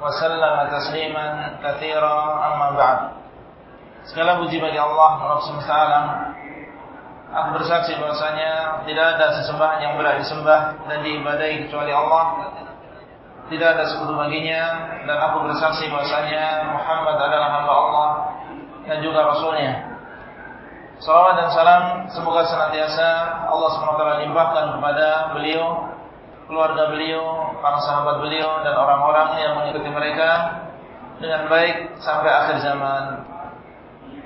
وسلم تسليما كثيرا أما بعد Segala puji bagi Allah Rabb semesta alam Aku bersaksi bahwasanya tidak ada sesembahan yang berhak disembah dan diibadahi kecuali Allah. Tidak ada sekutu baginya dan aku bersaksi bahwasanya Muhammad adalah hamba Allah dan juga rasulnya. Salawat dan salam semoga senantiasa Allah SWT limpahkan kepada beliau, keluarga beliau, para sahabat beliau dan orang-orang yang mengikuti mereka dengan baik sampai akhir zaman.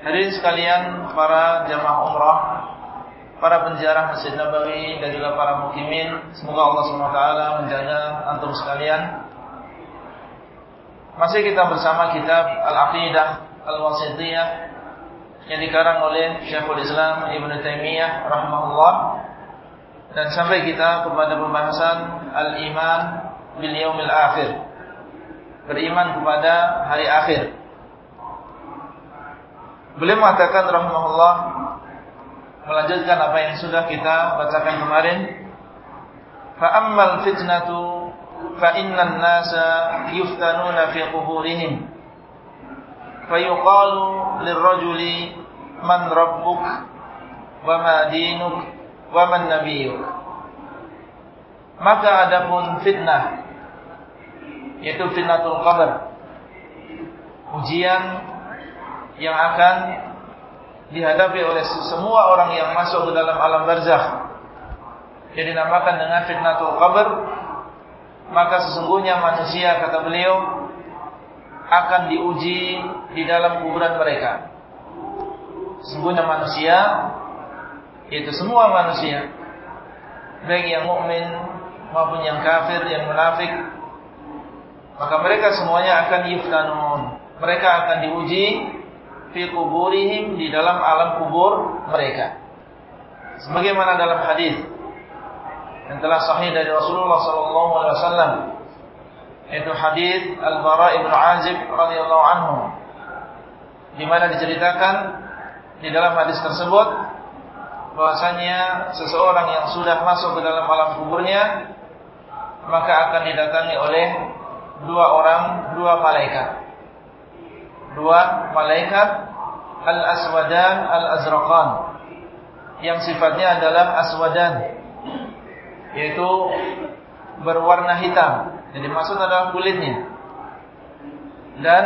Hadirin sekalian para jamaah umrah, para penjara Masjid Nabawi dan juga para mukimin, semoga Allah SWT menjaga antum sekalian. Masih kita bersama kitab Al-Aqidah Al-Wasitiyah yang dikarang oleh Syekhul Islam Ibn Taimiyah rahimahullah dan sampai kita kepada pembahasan al-iman bil yaumil akhir. Beriman kepada hari akhir. Beliau mengatakan rahimahullah melanjutkan apa yang sudah kita bacakan kemarin. Fa ammal fitnatu fa innan nasa yuftanuna fi quburihim. Fa yuqalu lirrajuli man rabbuk wa ma dinuk wa man. Maka adapun fitnah yaitu fitnatul qabr. Ujian yang akan dihadapi oleh semua orang yang masuk ke dalam alam barzakh yang dinamakan dengan fitnatul qabr maka sesungguhnya manusia kata beliau akan diuji di dalam kuburan mereka sesungguhnya manusia yaitu semua manusia. Baik yang mukmin maupun yang kafir yang munafik. Maka mereka semuanya akan yuftanun. Mereka akan diuji fi kuburihim di dalam alam kubur mereka. Sebagaimana dalam hadis yang telah sahih dari Rasulullah wasallam yaitu hadis Al-Bara bin Azib radhiyallahu anhu di mana diceritakan di dalam hadis tersebut bahwasanya seseorang yang sudah masuk ke dalam alam kuburnya maka akan didatangi oleh dua orang, dua malaikat. Dua malaikat al-aswadan al-azraqan yang sifatnya adalah aswadan yaitu berwarna hitam. Jadi maksud adalah kulitnya. Dan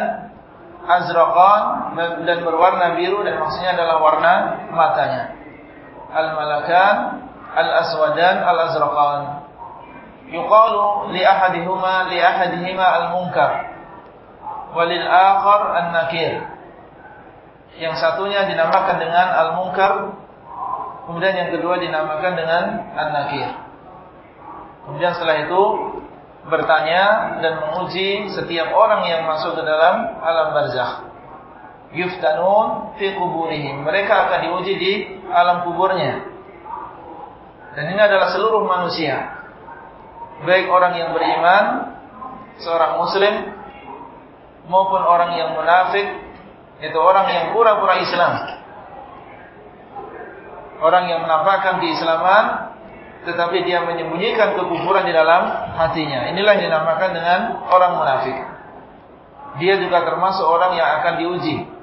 azraqan dan berwarna biru dan maksudnya adalah warna matanya al-malakan al-aswadan al-azraqan yuqalu li ahadihuma li ahadihima al-munkar walil akhar an-nakir. Yang satunya dinamakan dengan al-munkar, kemudian yang kedua dinamakan dengan an-nakir. Kemudian setelah itu bertanya dan menguji setiap orang yang masuk ke dalam alam barzakh. Yuftanun fi kuburihim. Mereka akan diuji di alam kuburnya. Dan ini adalah seluruh manusia. Baik orang yang beriman, seorang muslim maupun orang yang munafik itu orang yang pura-pura Islam. Orang yang menampakkan keislaman tetapi dia menyembunyikan kekufuran di dalam hatinya. Inilah yang dinamakan dengan orang munafik. Dia juga termasuk orang yang akan diuji.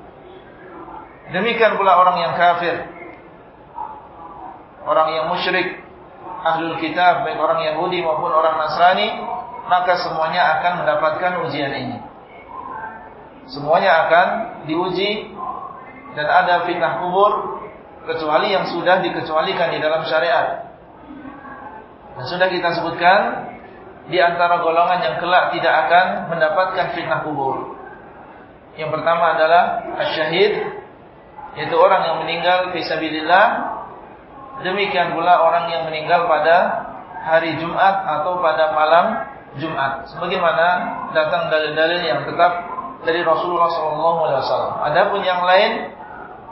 Demikian pula orang yang kafir. Orang yang musyrik, ahlul kitab, baik orang Yahudi maupun orang Nasrani, maka semuanya akan mendapatkan ujian ini semuanya akan diuji dan ada fitnah kubur kecuali yang sudah dikecualikan di dalam syariat. Dan sudah kita sebutkan di antara golongan yang kelak tidak akan mendapatkan fitnah kubur. Yang pertama adalah asyahid yaitu orang yang meninggal fisabilillah. Demikian pula orang yang meninggal pada hari Jumat atau pada malam Jumat. Sebagaimana datang dalil-dalil yang tetap dari Rasulullah SAW. Adapun yang lain,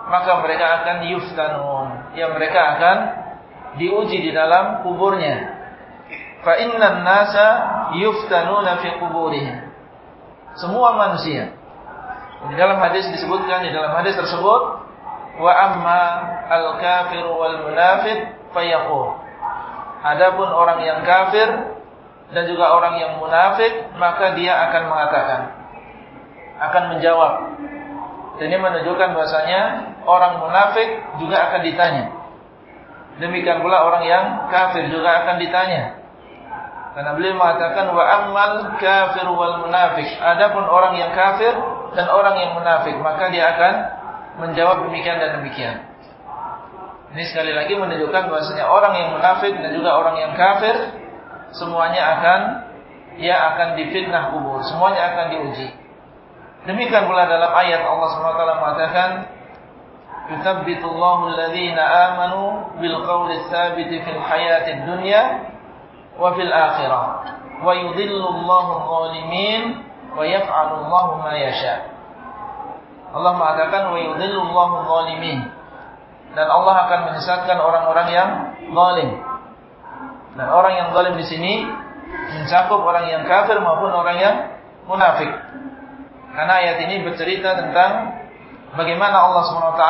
maka mereka akan yuftanun. Ya mereka akan diuji di dalam kuburnya. Fa innan nasa yuftanuna fi kuburihim. Semua manusia. Di dalam hadis disebutkan di dalam hadis tersebut wa amma al kafir wal fayaqul. Adapun orang yang kafir dan juga orang yang munafik maka dia akan mengatakan akan menjawab. Dan ini menunjukkan bahasanya orang munafik juga akan ditanya. Demikian pula orang yang kafir juga akan ditanya. Karena beliau mengatakan wa ammal kafir wal munafik adapun orang yang kafir dan orang yang munafik maka dia akan menjawab demikian dan demikian ini sekali lagi menunjukkan bahasanya orang yang munafik dan juga orang yang kafir semuanya akan ia akan difitnah kubur, semuanya akan diuji. Demikian pula dalam ayat Allah SWT mengatakan Yuthabbitullahu alladhina amanu bil qawli tsabiti fil hayatid dunya wa fil akhirah wa yudhillullahu adh-dhalimin wa yaf'alu Allahu ma yasha. Allah mengatakan wa yudhillullahu adh-dhalimin dan Allah akan menyesatkan orang-orang yang zalim. Dan orang yang zalim di sini mencakup orang yang kafir maupun orang yang munafik. Karena ayat ini bercerita tentang bagaimana Allah SWT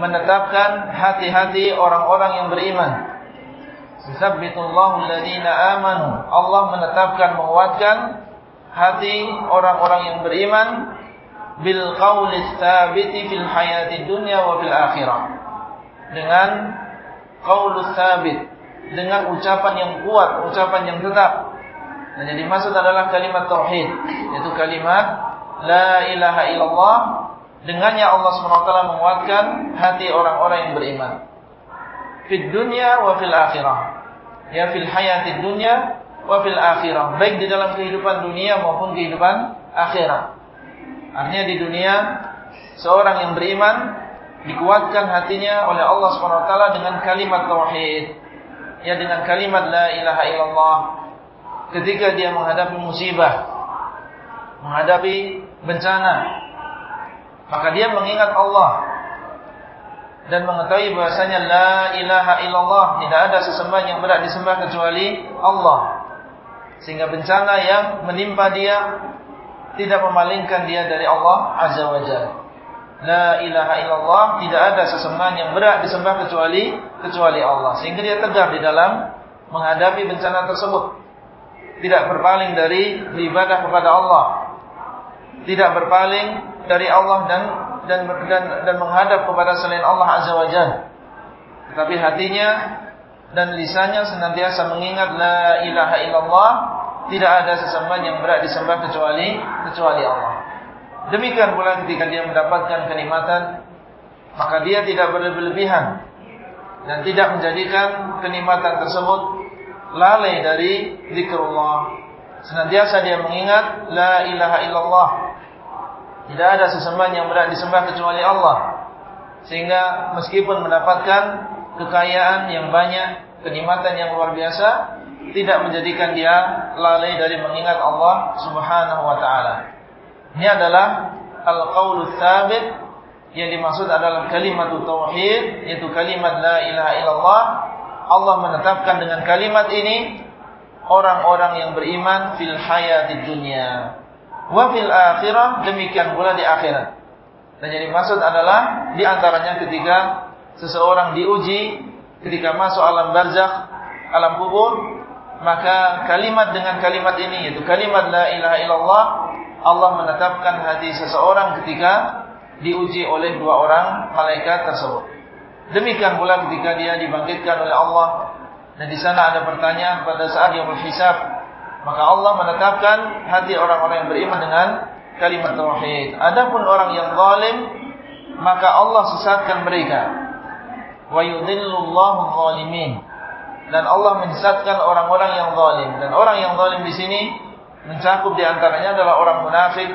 menetapkan hati-hati orang-orang yang beriman. Yusabbitullahu alladhina amanu. Allah menetapkan menguatkan hati orang-orang yang beriman bil qawli tsabiti fil hayati dunya wa fil akhirah. Dengan qaulus tsabit dengan ucapan yang kuat, ucapan yang tetap. Dan yang dimaksud adalah kalimat tauhid, yaitu kalimat la ilaha illallah. Dengannya Allah SWT menguatkan hati orang-orang yang beriman. Fid dunya wa fil akhirah. Ya fil hayati dunya wa fil akhirah. Baik di dalam kehidupan dunia maupun kehidupan akhirat. Artinya di dunia seorang yang beriman dikuatkan hatinya oleh Allah SWT dengan kalimat tauhid. Ya dengan kalimat la ilaha illallah. Ketika dia menghadapi musibah, menghadapi bencana, maka dia mengingat Allah dan mengetahui bahasanya la ilaha illallah. Tidak ada sesembahan yang berat disembah kecuali Allah. Sehingga bencana yang menimpa dia tidak memalingkan dia dari Allah Azza wa Jalla. La ilaha illallah tidak ada sesembahan yang berat disembah kecuali kecuali Allah. Sehingga dia tegar di dalam menghadapi bencana tersebut. Tidak berpaling dari beribadah kepada Allah. Tidak berpaling dari Allah dan dan dan, dan menghadap kepada selain Allah Azza wa Jalla. Tetapi hatinya dan lisannya senantiasa mengingat la ilaha illallah, tidak ada sesembahan yang berat disembah kecuali kecuali Allah. Demikian pula ketika dia mendapatkan kenikmatan, maka dia tidak berlebihan dan tidak menjadikan kenikmatan tersebut lalai dari zikrullah. Senantiasa dia mengingat la ilaha illallah. Tidak ada sesembahan yang berat disembah kecuali Allah. Sehingga meskipun mendapatkan kekayaan yang banyak, kenikmatan yang luar biasa, tidak menjadikan dia lalai dari mengingat Allah Subhanahu wa taala. Ini adalah al-qaulu tsabit yang dimaksud adalah kalimat tauhid yaitu kalimat la ilaha illallah. Allah menetapkan dengan kalimat ini orang-orang yang beriman fil hayatid dunya wa fil akhirah demikian pula di akhirat. Dan yang dimaksud adalah di antaranya ketika seseorang diuji ketika masuk alam barzakh, alam kubur, maka kalimat dengan kalimat ini yaitu kalimat la ilaha illallah Allah menetapkan hati seseorang ketika diuji oleh dua orang malaikat tersebut. Demikian pula ketika dia dibangkitkan oleh Allah dan di sana ada pertanyaan pada saat dia berhisab, maka Allah menetapkan hati orang-orang yang beriman dengan kalimat tauhid. Adapun orang yang zalim, maka Allah sesatkan mereka. Wa yudhillullahu zalimin. Dan Allah menyesatkan orang-orang yang zalim. Dan orang yang zalim di sini mencakup di antaranya adalah orang munafik,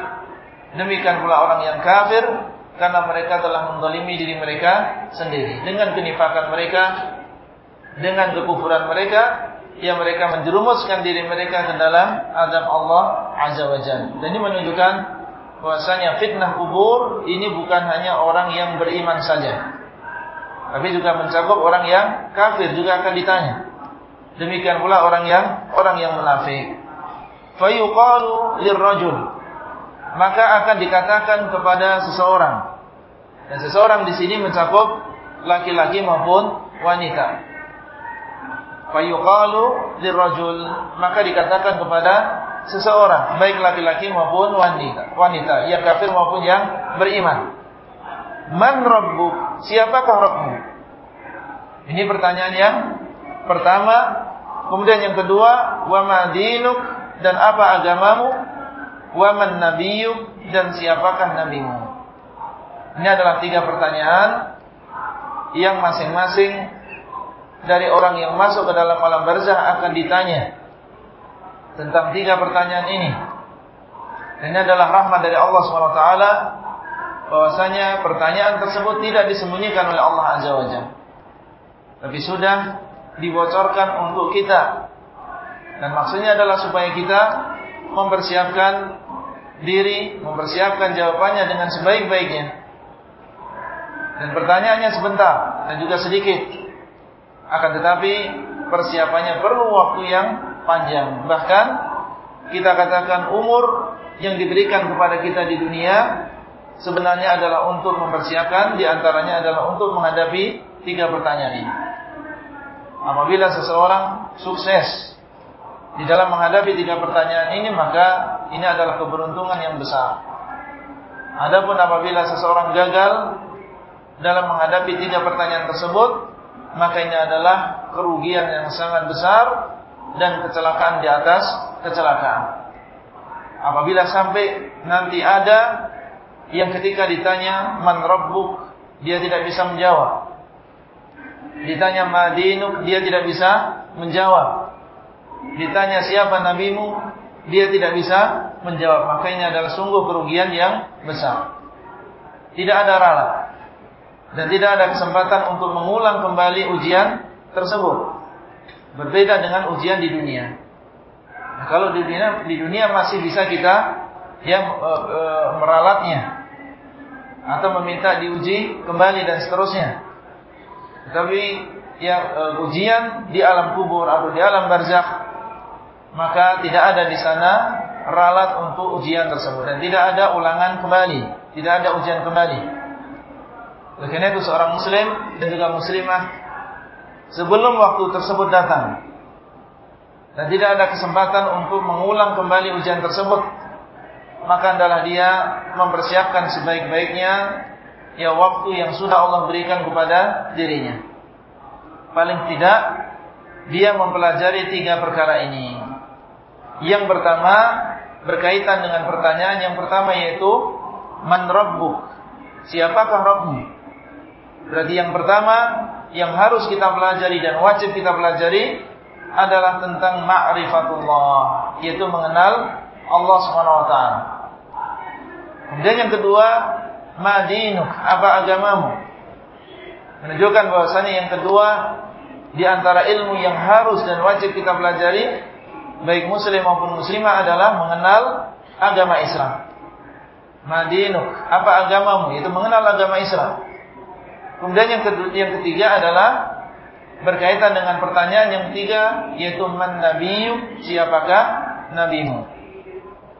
demikian pula orang yang kafir karena mereka telah mendolimi diri mereka sendiri dengan kenifakan mereka, dengan kekufuran mereka, yang mereka menjerumuskan diri mereka ke dalam azab Allah Azza wa Jalla. Dan ini menunjukkan bahwasanya fitnah kubur ini bukan hanya orang yang beriman saja. Tapi juga mencakup orang yang kafir juga akan ditanya. Demikian pula orang yang orang yang munafik. Fayuqalu lirrajul. Maka akan dikatakan kepada seseorang. Dan seseorang di sini mencakup laki-laki maupun wanita fayuqalu lirajul maka dikatakan kepada seseorang baik laki-laki maupun wanita wanita yang kafir maupun yang beriman man rabbuk siapakah rabbmu ini pertanyaan yang pertama. Kemudian yang kedua wa madinuk dan apa agamamu? Wa man nabiyyuk dan siapakah nabimu? Ini adalah tiga pertanyaan yang masing-masing dari orang yang masuk ke dalam alam barzah akan ditanya tentang tiga pertanyaan ini. Ini adalah rahmat dari Allah SWT bahwasanya pertanyaan tersebut tidak disembunyikan oleh Allah Azza wa Jalla. Tapi sudah dibocorkan untuk kita. Dan maksudnya adalah supaya kita mempersiapkan diri, mempersiapkan jawabannya dengan sebaik-baiknya. Dan pertanyaannya sebentar dan juga sedikit akan tetapi persiapannya perlu waktu yang panjang. Bahkan kita katakan umur yang diberikan kepada kita di dunia sebenarnya adalah untuk mempersiapkan di antaranya adalah untuk menghadapi tiga pertanyaan ini. Apabila seseorang sukses di dalam menghadapi tiga pertanyaan ini maka ini adalah keberuntungan yang besar. Adapun apabila seseorang gagal dalam menghadapi tiga pertanyaan tersebut maka ini adalah kerugian yang sangat besar dan kecelakaan di atas kecelakaan. Apabila sampai nanti ada yang ketika ditanya man rabbuk dia tidak bisa menjawab. Ditanya madinuk dia tidak bisa menjawab. Ditanya siapa nabimu dia tidak bisa menjawab. Maka ini adalah sungguh kerugian yang besar. Tidak ada ralat dan tidak ada kesempatan untuk mengulang kembali ujian tersebut. Berbeda dengan ujian di dunia. Nah, kalau di dunia di dunia masih bisa kita yang e, e, meralatnya atau meminta diuji kembali dan seterusnya. Tetapi yang e, ujian di alam kubur atau di alam barzakh maka tidak ada di sana ralat untuk ujian tersebut dan tidak ada ulangan kembali, tidak ada ujian kembali. Oleh karena itu seorang muslim dan juga muslimah sebelum waktu tersebut datang dan tidak ada kesempatan untuk mengulang kembali ujian tersebut maka adalah dia mempersiapkan sebaik-baiknya ya waktu yang sudah Allah berikan kepada dirinya. Paling tidak dia mempelajari tiga perkara ini. Yang pertama berkaitan dengan pertanyaan yang pertama yaitu man rabbuk? Siapakah Rabbmu? Berarti yang pertama yang harus kita pelajari dan wajib kita pelajari adalah tentang ma'rifatullah, yaitu mengenal Allah Subhanahu wa taala. Kemudian yang kedua, madinuk, apa agamamu? Menunjukkan bahwasanya yang kedua di antara ilmu yang harus dan wajib kita pelajari baik muslim maupun muslimah adalah mengenal agama Islam. Madinuk, apa agamamu? Itu mengenal agama Islam. Kemudian yang, kedua, yang ketiga adalah berkaitan dengan pertanyaan yang ketiga yaitu man nabiyyu siapakah nabimu.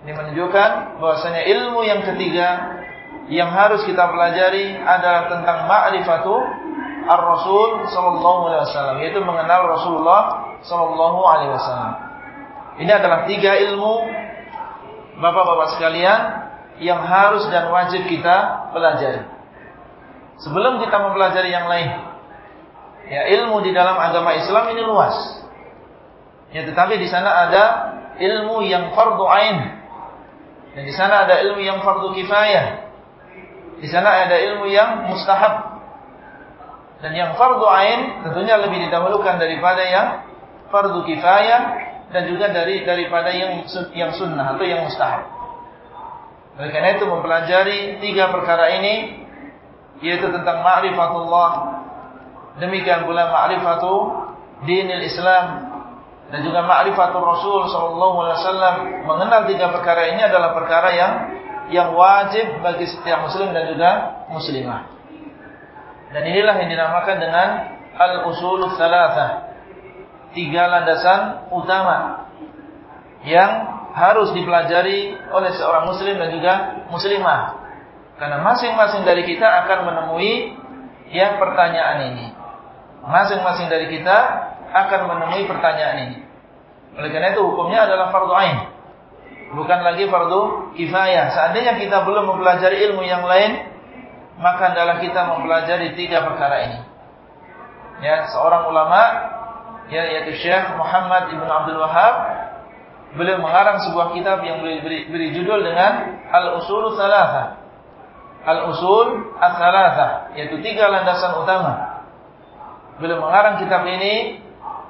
Ini menunjukkan bahwasanya ilmu yang ketiga yang harus kita pelajari adalah tentang ma'rifatu ar-rasul sallallahu alaihi wasallam yaitu mengenal Rasulullah sallallahu alaihi wasallam. Ini adalah tiga ilmu Bapak-bapak sekalian yang harus dan wajib kita pelajari. Sebelum kita mempelajari yang lain. Ya, ilmu di dalam agama Islam ini luas. Ya, tetapi di sana ada ilmu yang fardu ain. Dan di sana ada ilmu yang fardu kifayah. Di sana ada ilmu yang mustahab. Dan yang fardu ain tentunya lebih didahulukan daripada yang fardu kifayah dan juga dari daripada yang yang sunnah atau yang mustahab. Oleh karena itu mempelajari tiga perkara ini yaitu tentang ma'rifatullah demikian pula ma'rifatu dinil Islam dan juga ma'rifatul Rasul sallallahu alaihi wasallam mengenal tiga perkara ini adalah perkara yang yang wajib bagi setiap muslim dan juga muslimah. Dan inilah yang dinamakan dengan al-usul tsalatsa. Tiga landasan utama yang harus dipelajari oleh seorang muslim dan juga muslimah. Karena masing-masing dari kita akan menemui yang pertanyaan ini. Masing-masing dari kita akan menemui pertanyaan ini. Oleh karena itu hukumnya adalah fardu ain. Bukan lagi fardu kifayah. Seandainya kita belum mempelajari ilmu yang lain, maka adalah kita mempelajari tiga perkara ini. Ya, seorang ulama ya yaitu Syekh Muhammad Ibn Abdul Wahab beliau mengarang sebuah kitab yang beri, beri, judul dengan Al-Usul Thalatha. Al-Usul Ats-Tsalatsa, yaitu tiga landasan utama. Beliau mengarang kitab ini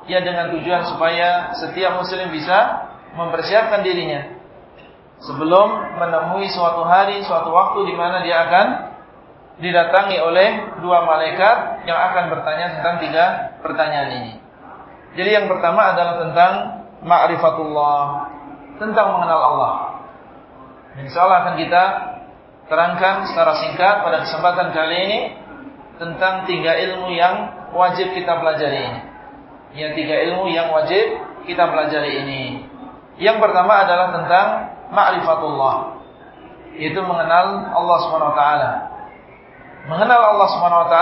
ya dengan tujuan supaya setiap muslim bisa mempersiapkan dirinya sebelum menemui suatu hari, suatu waktu di mana dia akan didatangi oleh dua malaikat yang akan bertanya tentang tiga pertanyaan ini. Jadi yang pertama adalah tentang ma'rifatullah, tentang mengenal Allah. Insya Allah akan kita terangkan secara singkat pada kesempatan kali ini tentang tiga ilmu yang wajib kita pelajari ini yang tiga ilmu yang wajib kita pelajari ini. Yang pertama adalah tentang ma'rifatullah. Yaitu mengenal Allah SWT. Mengenal Allah SWT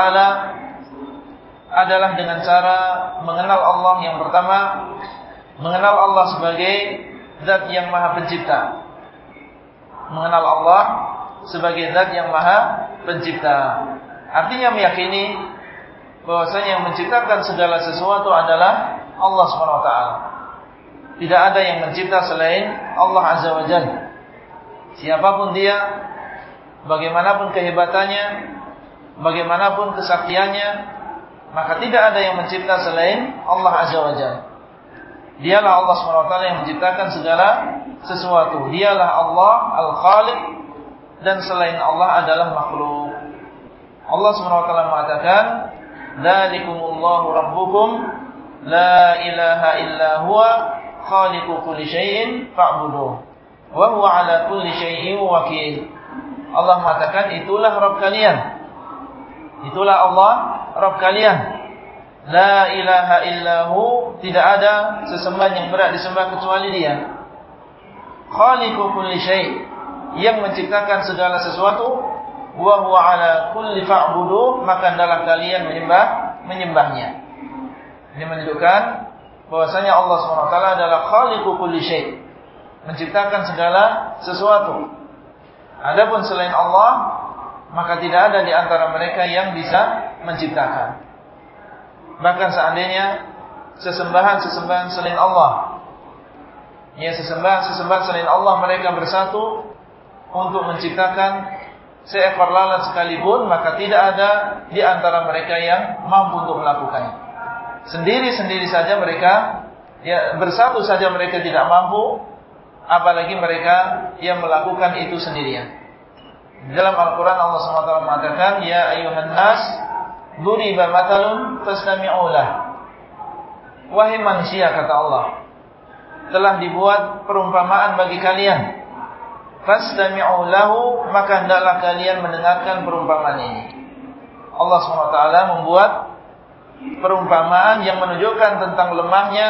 adalah dengan cara mengenal Allah yang pertama, mengenal Allah sebagai zat yang maha pencipta. Mengenal Allah sebagai zat yang maha pencipta. Artinya meyakini bahwasanya yang menciptakan segala sesuatu adalah Allah Subhanahu wa taala. Tidak ada yang mencipta selain Allah Azza wa Jalla. Siapa pun dia, bagaimanapun kehebatannya, bagaimanapun kesaktiannya, maka tidak ada yang mencipta selain Allah Azza wa Jalla. Dialah Allah SWT yang menciptakan segala sesuatu. Dialah Allah Al-Khaliq dan selain Allah adalah makhluk. Allah SWT mengatakan, Dzalikumullahu rabbukum la ilaha illa huwa khaliqu kulli syai'in fa'buduh wa huwa ala kulli syai'in wakil. Allah mengatakan itulah Rabb kalian. Itulah Allah Rabb kalian. La ilaha illahu tidak ada sesembahan yang berat disembah kecuali Dia. Khaliqu kulli syai' yang menciptakan segala sesuatu wa huwa ala kulli fa'budu maka adalah kalian menyembah menyembahnya. Ini menunjukkan bahwasanya Allah SWT adalah khaliqu kulli syai. Menciptakan segala sesuatu. Adapun selain Allah, maka tidak ada di antara mereka yang bisa menciptakan. Bahkan seandainya sesembahan-sesembahan selain Allah, ya sesembahan-sesembahan selain Allah mereka bersatu untuk menciptakan seekor lalat sekalipun maka tidak ada di antara mereka yang mampu untuk melakukannya. Sendiri-sendiri saja mereka ya bersatu saja mereka tidak mampu apalagi mereka yang melakukan itu sendirian. Di dalam Al-Qur'an Allah SWT mengatakan ya ayuhan nas duriba matalun fastami'u Wahai manusia kata Allah telah dibuat perumpamaan bagi kalian fastami'u lahu maka hendaklah kalian mendengarkan perumpamaan ini. Allah SWT membuat perumpamaan yang menunjukkan tentang lemahnya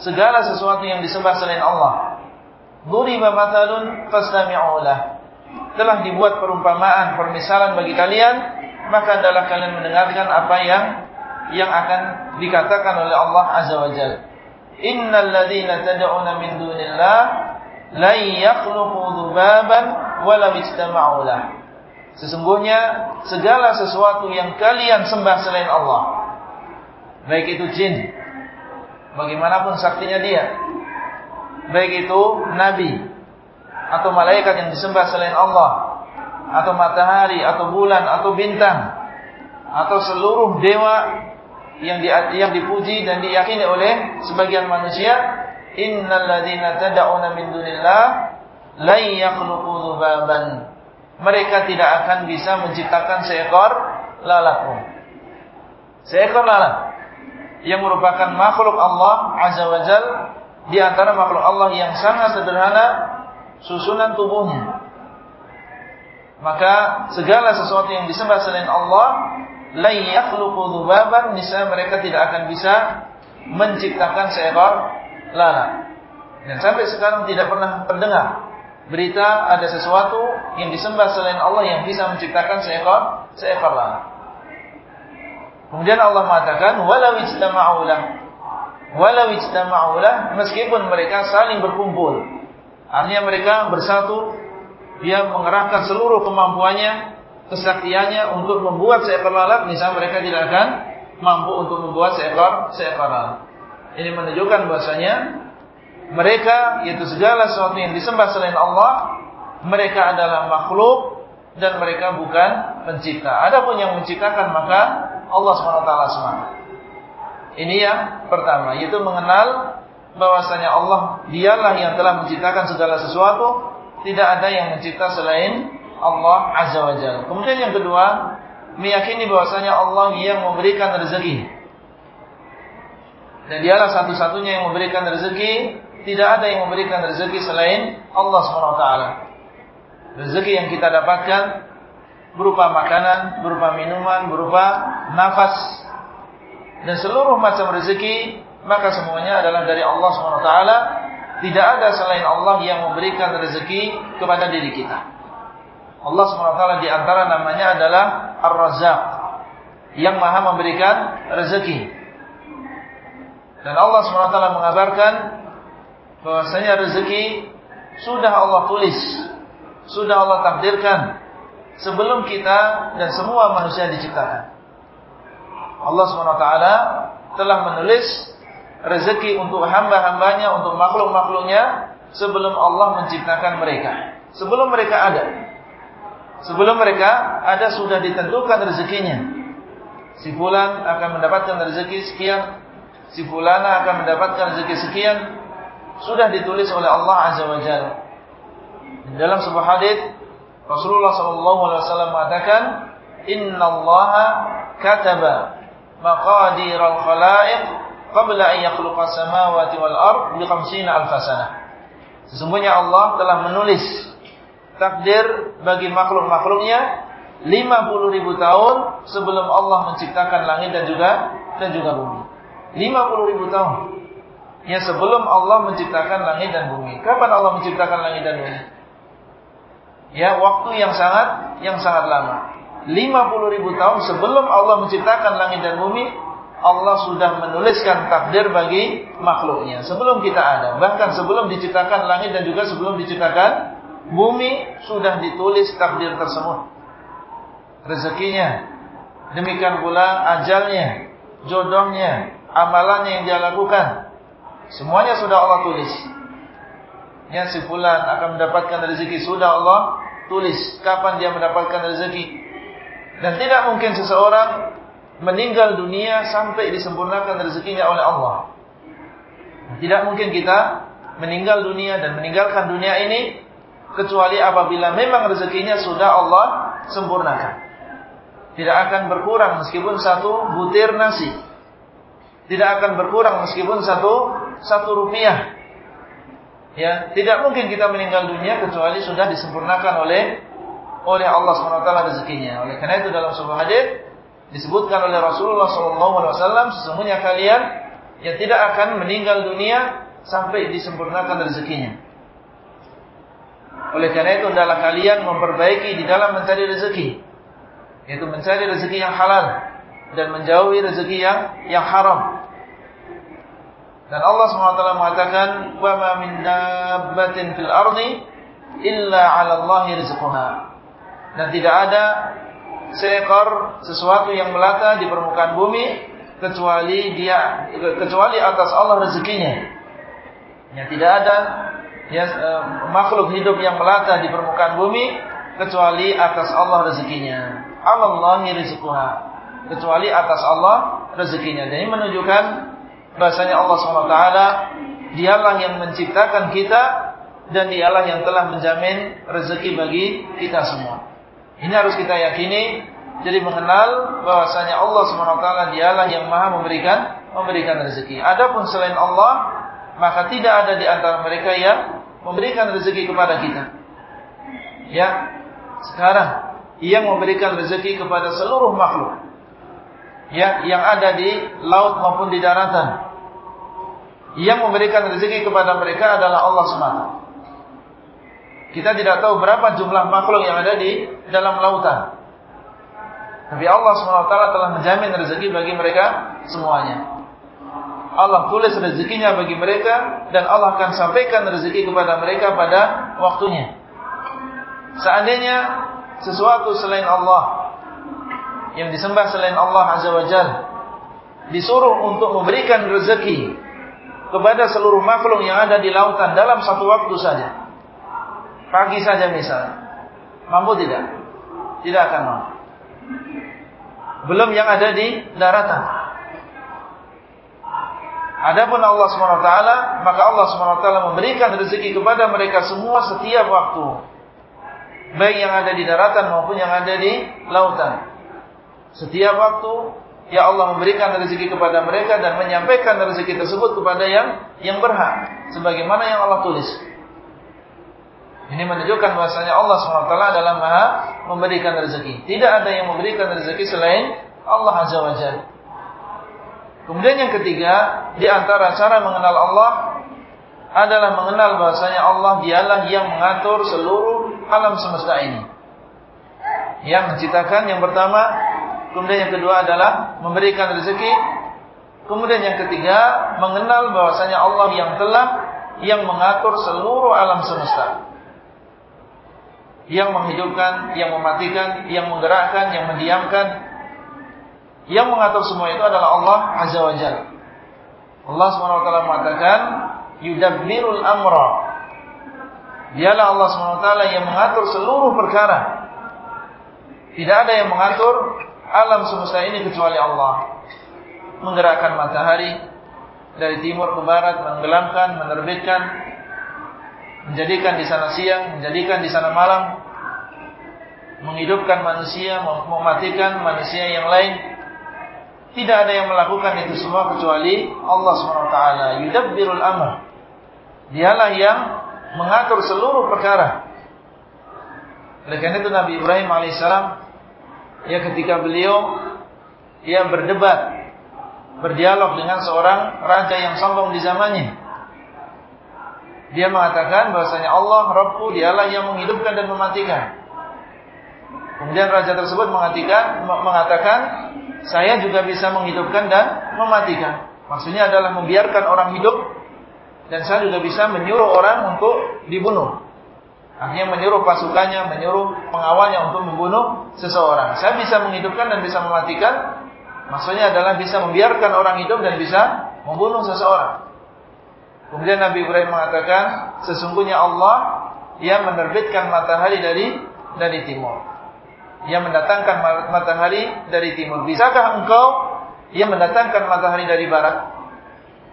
segala sesuatu yang disembah selain Allah. Duriba mathalun fastami'u lah. Telah dibuat perumpamaan, permisalan bagi kalian, maka hendaklah kalian mendengarkan apa yang yang akan dikatakan oleh Allah Azza wa Jalla. Innal ladzina tad'una min dunillah la yakhluqu istama'u Sesungguhnya segala sesuatu yang kalian sembah selain Allah, baik itu jin, bagaimanapun saktinya dia, baik itu nabi atau malaikat yang disembah selain Allah, atau matahari, atau bulan, atau bintang, atau seluruh dewa yang di, yang dipuji dan diyakini oleh sebagian manusia innal ladzina tad'una min dunillah la yakhluqu dzubaban. Mereka tidak akan bisa menciptakan seekor lalat pun. Seekor lalat. yang merupakan makhluk Allah Azza wa Jal di antara makhluk Allah yang sangat sederhana susunan tubuhnya. Maka segala sesuatu yang disembah selain Allah la yakhluqu dzubaban misalnya mereka tidak akan bisa menciptakan seekor lalat. Dan sampai sekarang tidak pernah terdengar berita ada sesuatu yang disembah selain Allah yang bisa menciptakan seekor seekor lalat. Kemudian Allah mengatakan walau ijtama'u walau ijtama'u meskipun mereka saling berkumpul. Artinya mereka bersatu dia mengerahkan seluruh kemampuannya, kesaktiannya untuk membuat seekor lalat, misalnya mereka tidak akan mampu untuk membuat seekor seekor lalat. Ini menunjukkan bahasanya mereka yaitu segala sesuatu yang disembah selain Allah, mereka adalah makhluk dan mereka bukan pencipta. Adapun yang menciptakan maka Allah SWT semata. Ini yang pertama, yaitu mengenal bahwasanya Allah dialah yang telah menciptakan segala sesuatu, tidak ada yang mencipta selain Allah Azza wa Jalla. Kemudian yang kedua, meyakini bahwasanya Allah yang memberikan rezeki. Dan dialah satu-satunya yang memberikan rezeki, tidak ada yang memberikan rezeki selain Allah SWT. Rezeki yang kita dapatkan berupa makanan, berupa minuman, berupa nafas dan seluruh macam rezeki maka semuanya adalah dari Allah SWT. Tidak ada selain Allah yang memberikan rezeki kepada diri kita. Allah SWT di antara namanya adalah Ar-Razzaq yang maha memberikan rezeki. Dan Allah SWT mengabarkan bahwasanya rezeki sudah Allah tulis, sudah Allah takdirkan sebelum kita dan semua manusia diciptakan. Allah SWT telah menulis rezeki untuk hamba-hambanya, untuk makhluk-makhluknya sebelum Allah menciptakan mereka. Sebelum mereka ada. Sebelum mereka ada sudah ditentukan rezekinya. Si fulan akan mendapatkan rezeki sekian, si fulana akan mendapatkan rezeki sekian, sudah ditulis oleh Allah Azza wa Jalla. Dalam sebuah hadis Rasulullah SAW mengatakan, Inna Allah kataba maqadir al-khalaiq qabla an yakhluqa samawati wal ard bi 50 alf sanah. Sesungguhnya Allah telah menulis takdir bagi makhluk-makhluknya 50 ribu tahun sebelum Allah menciptakan langit dan juga dan juga bumi. 50 ribu tahun. Ya sebelum Allah menciptakan langit dan bumi. Kapan Allah menciptakan langit dan bumi? ya waktu yang sangat yang sangat lama. 50 ribu tahun sebelum Allah menciptakan langit dan bumi, Allah sudah menuliskan takdir bagi makhluknya. Sebelum kita ada, bahkan sebelum diciptakan langit dan juga sebelum diciptakan bumi, sudah ditulis takdir tersebut. Rezekinya, demikian pula ajalnya, jodohnya, amalannya yang dia lakukan. Semuanya sudah Allah tulis. Ya si fulan akan mendapatkan rezeki sudah Allah tulis kapan dia mendapatkan rezeki. Dan tidak mungkin seseorang meninggal dunia sampai disempurnakan rezekinya oleh Allah. Tidak mungkin kita meninggal dunia dan meninggalkan dunia ini kecuali apabila memang rezekinya sudah Allah sempurnakan. Tidak akan berkurang meskipun satu butir nasi. Tidak akan berkurang meskipun satu satu rupiah Ya, tidak mungkin kita meninggal dunia kecuali sudah disempurnakan oleh oleh Allah SWT rezekinya. Oleh karena itu dalam sebuah hadis disebutkan oleh Rasulullah SAW sesungguhnya kalian yang tidak akan meninggal dunia sampai disempurnakan rezekinya. Oleh karena itu adalah kalian memperbaiki di dalam mencari rezeki, yaitu mencari rezeki yang halal dan menjauhi rezeki yang yang haram. Dan Allah SWT mengatakan, "Wa ma min dabbatin fil ardi illa 'ala Allahi rizquha." Dan tidak ada seekor sesuatu yang melata di permukaan bumi kecuali dia kecuali atas Allah rezekinya. Ya tidak ada ya eh, makhluk hidup yang melata di permukaan bumi kecuali atas Allah rezekinya. Allahi rizquha. Kecuali atas Allah rezekinya. Ini menunjukkan bahasanya Allah SWT dialah yang menciptakan kita dan dialah yang telah menjamin rezeki bagi kita semua. Ini harus kita yakini jadi mengenal bahwasanya Allah SWT dialah yang maha memberikan memberikan rezeki. Adapun selain Allah, maka tidak ada di antara mereka yang memberikan rezeki kepada kita. Ya, sekarang yang memberikan rezeki kepada seluruh makhluk. Ya, yang ada di laut maupun di daratan. Yang memberikan rezeki kepada mereka adalah Allah semata. Kita tidak tahu berapa jumlah makhluk yang ada di dalam lautan. Tapi Allah SWT telah menjamin rezeki bagi mereka semuanya. Allah tulis rezekinya bagi mereka dan Allah akan sampaikan rezeki kepada mereka pada waktunya. Seandainya sesuatu selain Allah yang disembah selain Allah Azza wa Jal disuruh untuk memberikan rezeki kepada seluruh makhluk yang ada di lautan dalam satu waktu saja. Pagi saja misalnya. Mampu tidak? Tidak akan mampu. Belum yang ada di daratan. Adapun Allah SWT, maka Allah SWT memberikan rezeki kepada mereka semua setiap waktu. Baik yang ada di daratan maupun yang ada di lautan. Setiap waktu, Ya Allah memberikan rezeki kepada mereka dan menyampaikan rezeki tersebut kepada yang yang berhak. Sebagaimana yang Allah tulis. Ini menunjukkan bahasanya Allah SWT adalah maha memberikan rezeki. Tidak ada yang memberikan rezeki selain Allah Azza wa Jalla. Kemudian yang ketiga, di antara cara mengenal Allah adalah mengenal bahasanya Allah dialah yang mengatur seluruh alam semesta ini. Yang menciptakan yang pertama, kemudian yang kedua adalah memberikan rezeki, kemudian yang ketiga mengenal bahwasanya Allah yang telah yang mengatur seluruh alam semesta yang menghidupkan, yang mematikan, yang menggerakkan, yang mendiamkan. Yang mengatur semua itu adalah Allah Azza wa Jalla. Allah SWT mengatakan, Yudabbirul amra. Dialah Allah SWT yang mengatur seluruh perkara. Tidak ada yang mengatur alam semesta ini kecuali Allah. Menggerakkan matahari dari timur ke barat, menggelamkan, menerbitkan, menjadikan di sana siang, menjadikan di sana malam, menghidupkan manusia, mematikan manusia yang lain. Tidak ada yang melakukan itu semua kecuali Allah SWT. Yudabbirul amr. Dialah yang mengatur seluruh perkara. Oleh karena itu Nabi Ibrahim alaihissalam ya ketika beliau ia berdebat, berdialog dengan seorang raja yang sombong di zamannya. Dia mengatakan bahasanya Allah Rabbu dialah yang menghidupkan dan mematikan. Kemudian raja tersebut mengatakan, mengatakan saya juga bisa menghidupkan dan mematikan. Maksudnya adalah membiarkan orang hidup dan saya juga bisa menyuruh orang untuk dibunuh. Artinya menyuruh pasukannya, menyuruh pengawalnya untuk membunuh seseorang. Saya bisa menghidupkan dan bisa mematikan. Maksudnya adalah bisa membiarkan orang hidup dan bisa membunuh seseorang. Kemudian Nabi Ibrahim mengatakan, sesungguhnya Allah yang menerbitkan matahari dari dari timur. Yang mendatangkan matahari dari timur. Bisakah engkau yang mendatangkan matahari dari barat?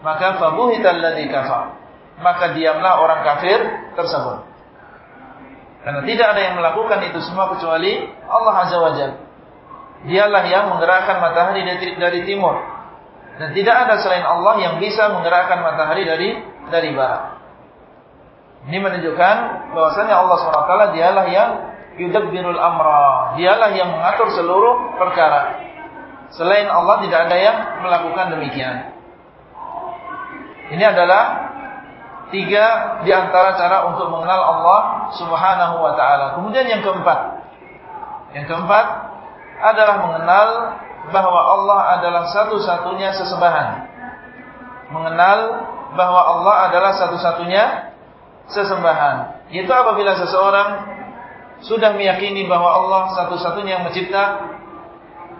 Maka fabuhital ladzi kafar. Maka diamlah orang kafir tersebut. Karena tidak ada yang melakukan itu semua kecuali Allah Azza wa Jalla. Dialah yang menggerakkan matahari dari, dari timur dan tidak ada selain Allah yang bisa menggerakkan matahari dari dari barat. Ini menunjukkan bahwasanya Allah SWT dialah yang yudabbirul amra. Dialah yang mengatur seluruh perkara. Selain Allah tidak ada yang melakukan demikian. Ini adalah tiga di antara cara untuk mengenal Allah Subhanahu wa taala. Kemudian yang keempat. Yang keempat adalah mengenal bahwa Allah adalah satu-satunya sesembahan. Mengenal bahwa Allah adalah satu-satunya sesembahan. Itu apabila seseorang sudah meyakini bahwa Allah satu-satunya yang mencipta,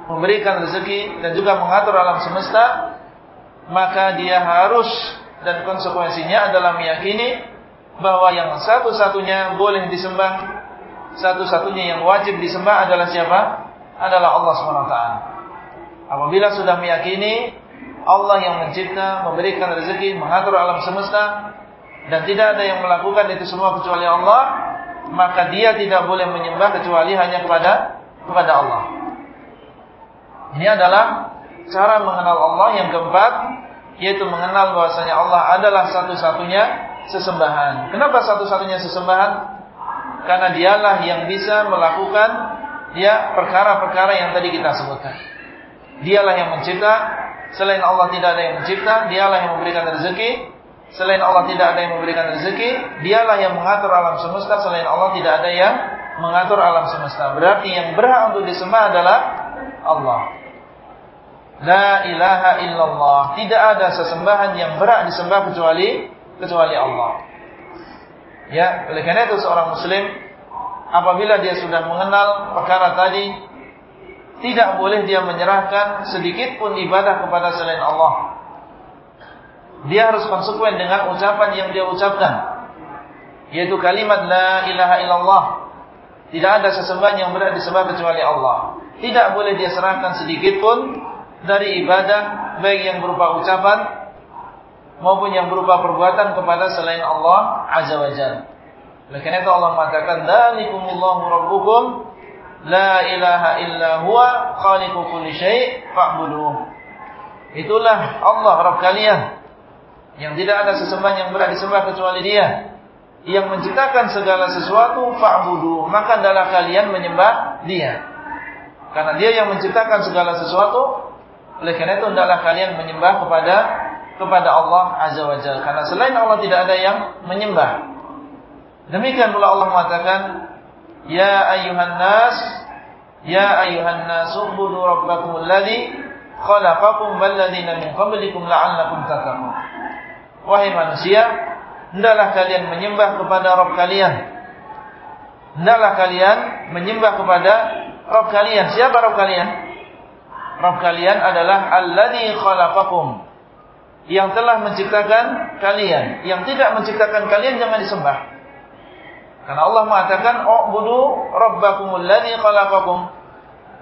memberikan rezeki dan juga mengatur alam semesta, maka dia harus dan konsekuensinya adalah meyakini bahwa yang satu-satunya boleh disembah, satu-satunya yang wajib disembah adalah siapa? Adalah Allah SWT. Apabila sudah meyakini Allah yang mencipta, memberikan rezeki, mengatur alam semesta dan tidak ada yang melakukan itu semua kecuali Allah, maka dia tidak boleh menyembah kecuali hanya kepada kepada Allah. Ini adalah cara mengenal Allah yang keempat yaitu mengenal bahwasanya Allah adalah satu-satunya sesembahan. Kenapa satu-satunya sesembahan? Karena dialah yang bisa melakukan ya perkara-perkara yang tadi kita sebutkan. Dialah yang mencipta, selain Allah tidak ada yang mencipta, dialah yang memberikan rezeki, selain Allah tidak ada yang memberikan rezeki, dialah yang mengatur alam semesta, selain Allah tidak ada yang mengatur alam semesta. Berarti yang berhak untuk disembah adalah Allah. La ilaha illallah. Tidak ada sesembahan yang berhak disembah kecuali kecuali Allah. Ya, oleh karena itu seorang muslim apabila dia sudah mengenal perkara tadi tidak boleh dia menyerahkan sedikit pun ibadah kepada selain Allah. Dia harus konsekuen dengan ucapan yang dia ucapkan. Yaitu kalimat la ilaha illallah. Tidak ada sesembahan yang berhak disembah kecuali Allah. Tidak boleh dia serahkan sedikit pun dari ibadah baik yang berupa ucapan maupun yang berupa perbuatan kepada selain Allah Azza wa Jalla. Oleh karena itu Allah mengatakan dzalikumullahu rabbukum la ilaha illa huwa khaliqu kulli syai' fa'buduh. Itulah Allah Rabb kalian yang tidak ada sesembahan yang berhak disembah kecuali Dia. Yang menciptakan segala sesuatu fa'budu, maka adalah kalian menyembah Dia. Karena Dia yang menciptakan segala sesuatu, oleh karena itu hendaklah kalian menyembah kepada kepada Allah Azza wa Jalla. Karena selain Allah tidak ada yang menyembah. Demikian pula Allah mengatakan, Ya ayuhan nas, Ya ayuhan nas, ubudu rabbakum alladhi khalaqakum walladhina min qablikum la'allakum tattaqun. Wahai manusia, hendaklah kalian menyembah kepada Rabb kalian. Hendaklah kalian menyembah kepada Rabb kalian. Siapa Rabb kalian? Rabb kalian adalah alladhi khalaqakum yang telah menciptakan kalian. Yang tidak menciptakan kalian jangan disembah. Karena Allah mengatakan, "U'budu rabbakumul ladzi khalaqakum."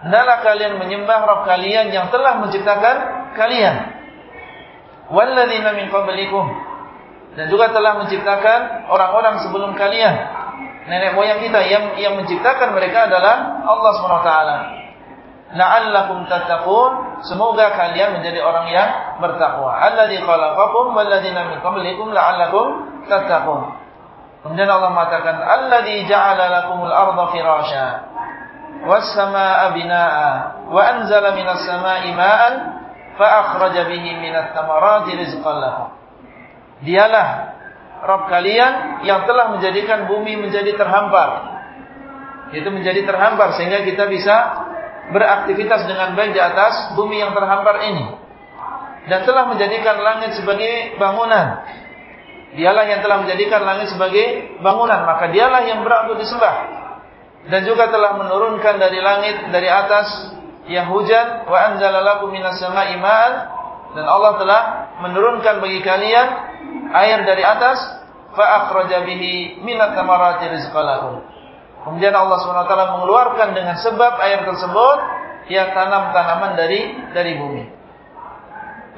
Hendaklah kalian menyembah Rabb kalian yang telah menciptakan kalian. Walladzina min qablikum. Dan juga telah menciptakan orang-orang sebelum kalian. Nenek moyang kita yang yang menciptakan mereka adalah Allah Subhanahu wa taala la'allakum tattaqun. Semoga kalian menjadi orang yang bertakwa. Alladzi khalaqakum walladzina min qablikum la'allakum tattaqun. Kemudian Allah mengatakan alladzi ja'ala lakumul arda firasya was samaa'a binaa'a wa anzala minas samaa'i ma'an fa akhraja bihi minat thamarati rizqan lakum. Dialah Rabb kalian yang telah menjadikan bumi menjadi terhampar. Itu menjadi terhampar sehingga kita bisa beraktivitas dengan baik di atas bumi yang terhampar ini dan telah menjadikan langit sebagai bangunan. Dialah yang telah menjadikan langit sebagai bangunan, maka dialah yang berhak untuk disembah. Dan juga telah menurunkan dari langit dari atas yang hujan wa anzalalakum minas sama'i ma'an dan Allah telah menurunkan bagi kalian air dari atas fa akhraja bihi minat thamarati rizqalakum. Kemudian Allah SWT mengeluarkan dengan sebab air tersebut ya tanam-tanaman dari dari bumi.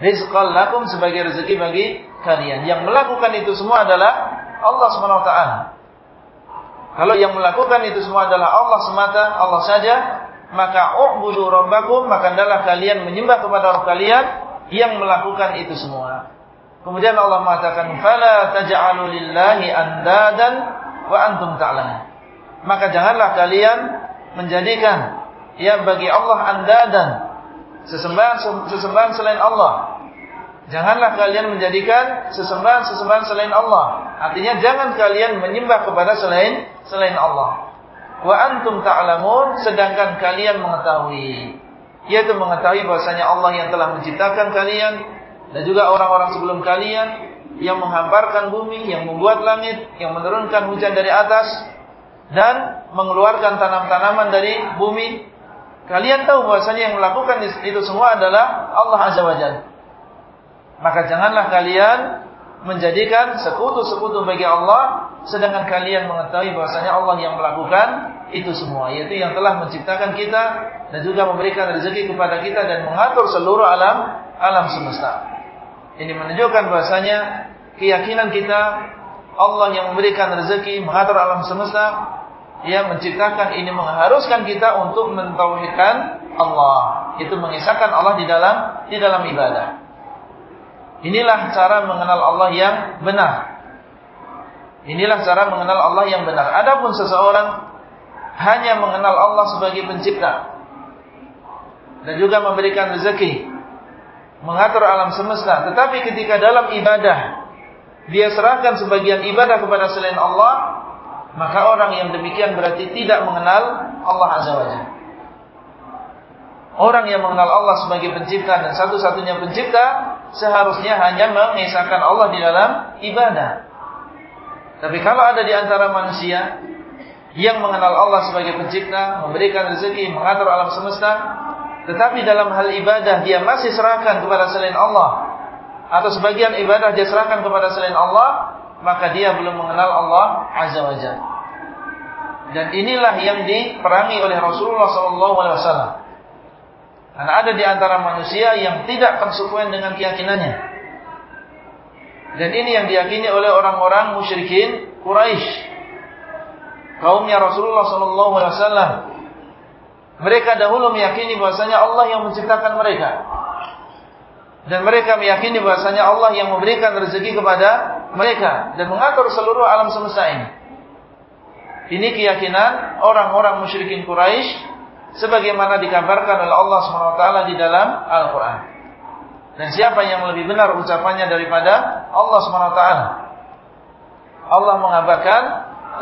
Rizqal lakum sebagai rezeki bagi kalian. Yang melakukan itu semua adalah Allah SWT. Kalau yang melakukan itu semua adalah Allah semata, Allah saja, maka u'budu rabbakum, maka adalah kalian menyembah kepada Rabb kalian yang melakukan itu semua. Kemudian Allah mengatakan, "Fala taj'alu lillahi andadan wa antum ta'lamun." Maka janganlah kalian menjadikan ya bagi Allah andadan sesembahan sesembahan selain Allah. Janganlah kalian menjadikan sesembahan-sesembahan selain Allah. Artinya jangan kalian menyembah kepada selain selain Allah. Wa antum ta'lamun sedangkan kalian mengetahui yaitu mengetahui bahwasanya Allah yang telah menciptakan kalian dan juga orang-orang sebelum kalian yang menghamparkan bumi, yang membuat langit, yang menurunkan hujan dari atas, dan mengeluarkan tanam-tanaman dari bumi. Kalian tahu bahwasanya yang melakukan itu semua adalah Allah Azza wa Jalla. Maka janganlah kalian menjadikan sekutu-sekutu bagi Allah sedangkan kalian mengetahui bahwasanya Allah yang melakukan itu semua yaitu yang telah menciptakan kita dan juga memberikan rezeki kepada kita dan mengatur seluruh alam alam semesta. Ini menunjukkan bahwasanya keyakinan kita Allah yang memberikan rezeki, mengatur alam semesta, yang menciptakan ini mengharuskan kita untuk mentauhidkan Allah. itu mengisahkan Allah di dalam di dalam ibadah. Inilah cara mengenal Allah yang benar. Inilah cara mengenal Allah yang benar. Adapun seseorang hanya mengenal Allah sebagai pencipta dan juga memberikan rezeki, mengatur alam semesta, tetapi ketika dalam ibadah dia serahkan sebagian ibadah kepada selain Allah, maka orang yang demikian berarti tidak mengenal Allah Azza wa Jalla. Orang yang mengenal Allah sebagai pencipta dan satu-satunya pencipta seharusnya hanya mengisahkan Allah di dalam ibadah. Tapi kalau ada di antara manusia yang mengenal Allah sebagai pencipta, memberikan rezeki, mengatur alam semesta, tetapi dalam hal ibadah dia masih serahkan kepada selain Allah atau sebagian ibadah dia serahkan kepada selain Allah, maka dia belum mengenal Allah Azza wa Jalla. Dan inilah yang diperangi oleh Rasulullah SAW. Karena ada di antara manusia yang tidak konsekuen dengan keyakinannya. Dan ini yang diyakini oleh orang-orang musyrikin Quraisy. Kaumnya Rasulullah SAW. Mereka dahulu meyakini bahasanya Allah yang menciptakan mereka. Dan mereka meyakini bahasanya Allah yang memberikan rezeki kepada mereka. Dan mengatur seluruh alam semesta ini. Ini keyakinan orang-orang musyrikin Quraisy sebagaimana dikabarkan oleh Allah SWT di dalam Al-Quran. Dan siapa yang lebih benar ucapannya daripada Allah SWT? Allah mengabarkan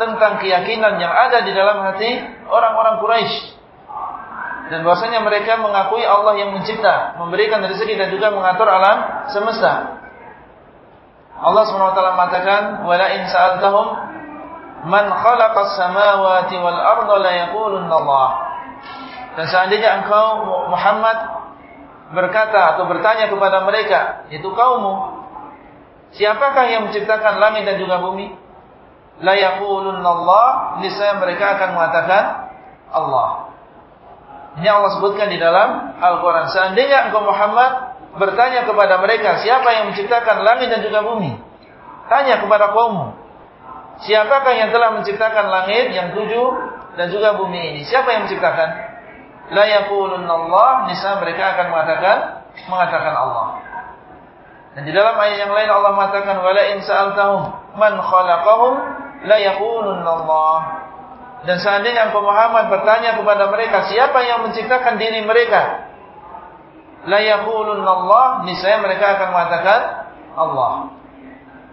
tentang keyakinan yang ada di dalam hati orang-orang Quraisy. Dan bahwasanya mereka mengakui Allah yang mencipta, memberikan rezeki dan juga mengatur alam semesta. Allah SWT mengatakan, "Wala in sa'altahum man khalaqas samawati wal arda la yaqulunna Allah." Dan seandainya engkau Muhammad berkata atau bertanya kepada mereka, itu kaummu, siapakah yang menciptakan langit dan juga bumi? La yaqulunna Allah, niscaya mereka akan mengatakan Allah. Ini Allah sebutkan di dalam Al-Quran. Seandainya engkau Muhammad bertanya kepada mereka, siapa yang menciptakan langit dan juga bumi? Tanya kepada kaummu. Siapakah yang telah menciptakan langit yang tujuh dan juga bumi ini? Siapa yang menciptakan? la yaqulunna Allah, nisa mereka akan mengatakan mengatakan Allah. Dan di dalam ayat yang lain Allah mengatakan wala in sa'altahum man khalaqahum la yaqulunna Allah. Dan seandainya engkau Muhammad bertanya kepada mereka siapa yang menciptakan diri mereka, la Allah, niscaya mereka akan mengatakan Allah.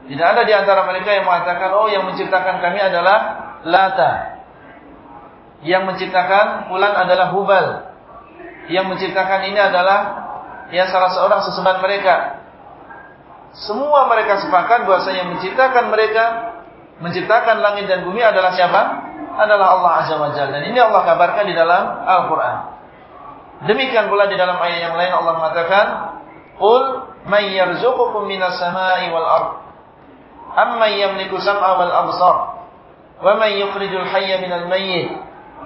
Tidak ada di antara mereka yang mengatakan oh yang menciptakan kami adalah Lata yang menciptakan bulan adalah Hubal. Yang menciptakan ini adalah ya salah seorang sesembahan mereka. Semua mereka sepakat bahwa yang menciptakan mereka, menciptakan langit dan bumi adalah siapa? Adalah Allah Azza wa Jalla. Dan ini Allah kabarkan di dalam Al-Quran. Demikian pula di dalam ayat yang lain Allah mengatakan, Qul may yarzuqukum minas sama'i wal ard. Amman yamliku sam'a wal absar. Wa man yukhrijul hayya minal mayyit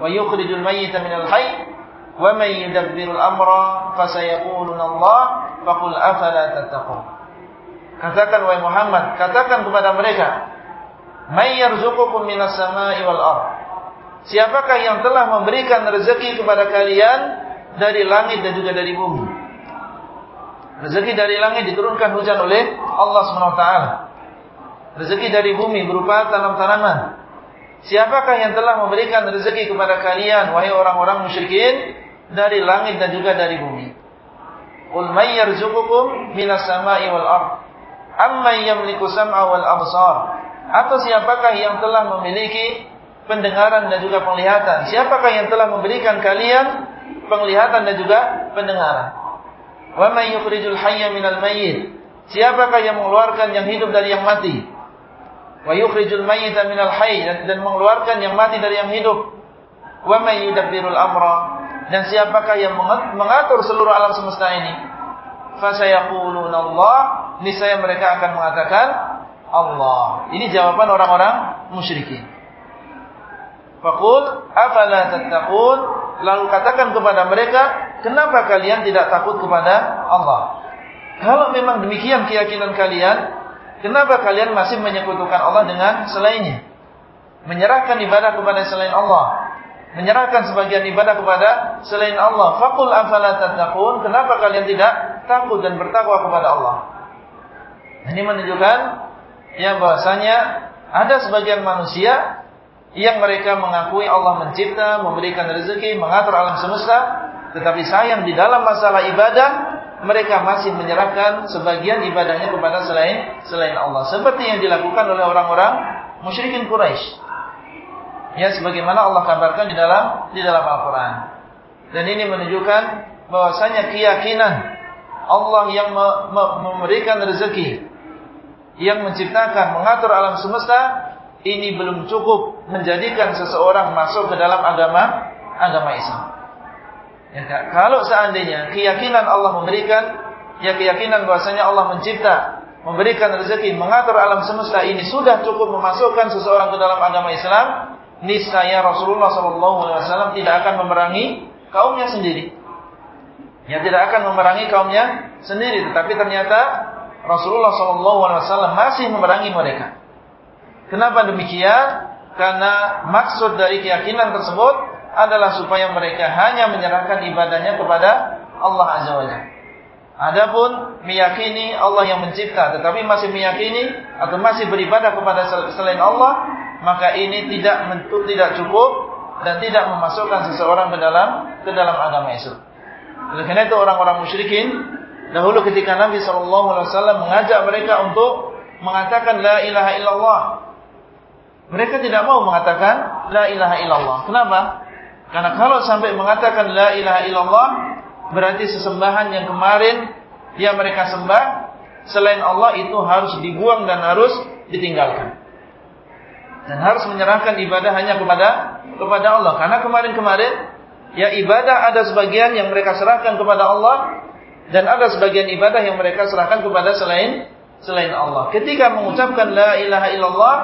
wa yukhrijul mayyita minal hayy wa man yudabbirul amra fasayaquluna Allah faqul afala Katakan wahai Muhammad, katakan kepada mereka, "May yarzuqukum minas sama'i wal ard?" Siapakah yang telah memberikan rezeki kepada kalian dari langit dan juga dari bumi? Rezeki dari langit diturunkan hujan oleh Allah SWT. Rezeki dari bumi berupa tanam-tanaman. Siapakah yang telah memberikan rezeki kepada kalian wahai orang-orang musyrikin dari langit dan juga dari bumi? Qul may yarzuqukum minas sama'i wal ard? Amman yamliku sam'a wal absar? Atau siapakah yang telah memiliki pendengaran dan juga penglihatan? Siapakah yang telah memberikan kalian penglihatan dan juga pendengaran? Wa may yukhrijul hayya minal mayyit? Siapakah yang mengeluarkan yang hidup dari yang mati? wa yukhrijul mayyita minal hayy dan mengeluarkan yang mati dari yang hidup. Wa may yudabbirul amra dan siapakah yang mengatur seluruh alam semesta ini? Fasayaquluna Allah, niscaya mereka akan mengatakan Allah. Ini jawaban orang-orang musyrikin. Faqul afala tattaqun? Lalu katakan kepada mereka, kenapa kalian tidak takut kepada Allah? Kalau memang demikian keyakinan kalian, Kenapa kalian masih menyekutukan Allah dengan selainnya? Menyerahkan ibadah kepada selain Allah. menyerahkan sebagian ibadah kepada selain Allah. Fakul afala tattaqun? Kenapa kalian tidak takut dan bertakwa kepada Allah? Ini menunjukkan yang bahwasanya ada sebagian manusia yang mereka mengakui Allah mencipta, memberikan rezeki, mengatur alam semesta, tetapi sayang di dalam masalah ibadah mereka masih menyerahkan sebagian ibadahnya kepada selain selain Allah, seperti yang dilakukan oleh orang-orang musyrikin Quraisy. Ya sebagaimana Allah kabarkan di dalam di dalam Al-Qur'an. Dan ini menunjukkan bahwasanya keyakinan Allah yang memberikan rezeki, yang menciptakan, mengatur alam semesta, ini belum cukup menjadikan seseorang masuk ke dalam agama agama Islam. Ya, kalau seandainya keyakinan Allah memberikan, ya keyakinan bahwasanya Allah mencipta, memberikan rezeki, mengatur alam semesta ini sudah cukup memasukkan seseorang ke dalam agama Islam, niscaya Rasulullah SAW tidak akan memerangi kaumnya sendiri. Ya tidak akan memerangi kaumnya sendiri, tetapi ternyata Rasulullah SAW masih memerangi mereka. Kenapa demikian? Karena maksud dari keyakinan tersebut adalah supaya mereka hanya menyerahkan ibadahnya kepada Allah Azza wa Jalla. Adapun meyakini Allah yang mencipta tetapi masih meyakini atau masih beribadah kepada selain Allah, maka ini tidak mentuk tidak cukup dan tidak memasukkan seseorang ke dalam ke dalam agama Islam. Oleh karena itu orang-orang musyrikin dahulu ketika Nabi SAW mengajak mereka untuk mengatakan la ilaha illallah. Mereka tidak mau mengatakan la ilaha illallah. Kenapa? Karena kalau sampai mengatakan la ilaha illallah Berarti sesembahan yang kemarin yang mereka sembah selain Allah itu harus dibuang dan harus ditinggalkan. Dan harus menyerahkan ibadah hanya kepada kepada Allah. Karena kemarin-kemarin ya ibadah ada sebagian yang mereka serahkan kepada Allah dan ada sebagian ibadah yang mereka serahkan kepada selain selain Allah. Ketika mengucapkan la ilaha illallah,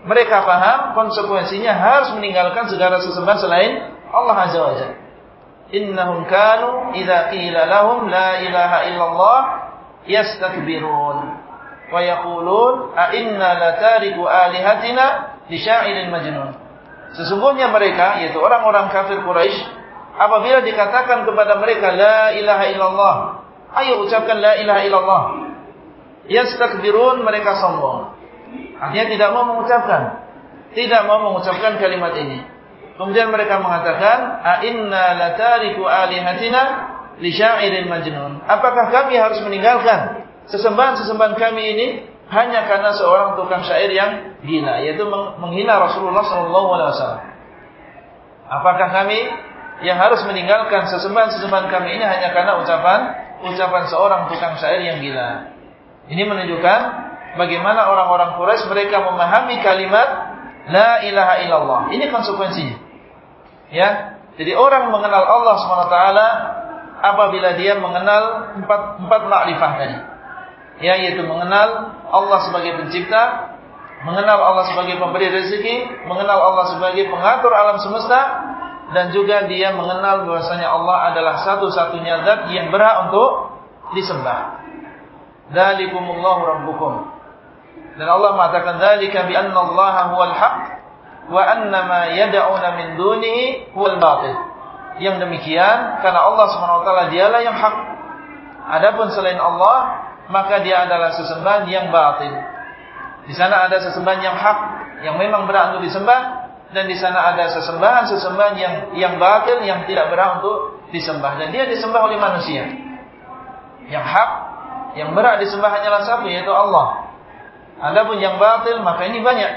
mereka paham konsekuensinya harus meninggalkan segala sesembahan selain Allah Azza wa Jalla. Innahum kanu idza qila lahum la ilaha illallah yastakbirun wa yaqulun a inna latariku alihatina li sya'irin majnun. Sesungguhnya mereka yaitu orang-orang kafir Quraisy apabila dikatakan kepada mereka la ilaha illallah ayo ucapkan la ilaha illallah. Yastakbirun mereka sombong artinya tidak mau mengucapkan tidak mau mengucapkan kalimat ini Kemudian mereka mengatakan, "A inna latariku alihatina li syairin majnun." Apakah kami harus meninggalkan sesembahan-sesembahan kami ini hanya karena seorang tukang syair yang gila, yaitu menghina Rasulullah wasallam? Apakah kami yang harus meninggalkan sesembahan-sesembahan kami ini hanya karena ucapan ucapan seorang tukang syair yang gila? Ini menunjukkan bagaimana orang-orang Quraisy mereka memahami kalimat la ilaha illallah. Ini konsekuensinya. Ya, jadi orang mengenal Allah swt apabila dia mengenal empat empat makrifat tadi. Ya, yaitu mengenal Allah sebagai pencipta, mengenal Allah sebagai pemberi rezeki, mengenal Allah sebagai pengatur alam semesta, dan juga dia mengenal bahwasanya Allah adalah satu-satunya zat yang berhak untuk disembah. Dzalikumullahu rabbukum. Dan Allah mengatakan dzalika bi anna Allah huwal haqq wa annama yad'una min dunihi huwal batil. Yang demikian karena Allah Subhanahu wa taala dialah yang hak. Adapun selain Allah, maka dia adalah sesembahan yang batil. Di sana ada sesembahan yang hak, yang memang berhak untuk disembah dan di sana ada sesembahan-sesembahan yang yang batil yang tidak berhak untuk disembah dan dia disembah oleh manusia. Yang hak, yang berhak disembah hanyalah satu yaitu Allah. Adapun yang batil maka ini banyak.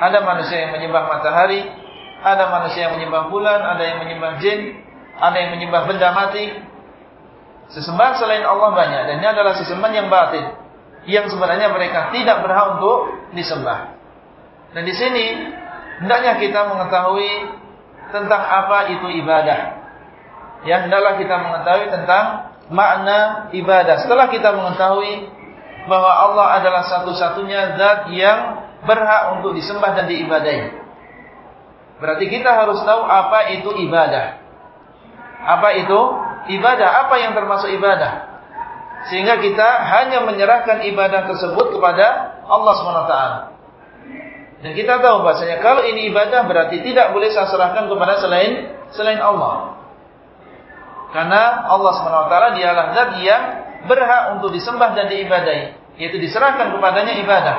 Ada manusia yang menyembah matahari, ada manusia yang menyembah bulan, ada yang menyembah jin, ada yang menyembah benda mati. Sesembahan selain Allah banyak dan ini adalah sesembahan yang batin yang sebenarnya mereka tidak berhak untuk disembah. Dan di sini hendaknya kita mengetahui tentang apa itu ibadah. Ya, hendaklah kita mengetahui tentang makna ibadah. Setelah kita mengetahui bahwa Allah adalah satu-satunya zat yang berhak untuk disembah dan diibadahi. Berarti kita harus tahu apa itu ibadah. Apa itu ibadah? Apa yang termasuk ibadah? Sehingga kita hanya menyerahkan ibadah tersebut kepada Allah SWT. Dan kita tahu bahasanya kalau ini ibadah berarti tidak boleh saya serahkan kepada selain selain Allah. Karena Allah SWT dialah zat yang berhak untuk disembah dan diibadahi. Yaitu diserahkan kepadanya ibadah.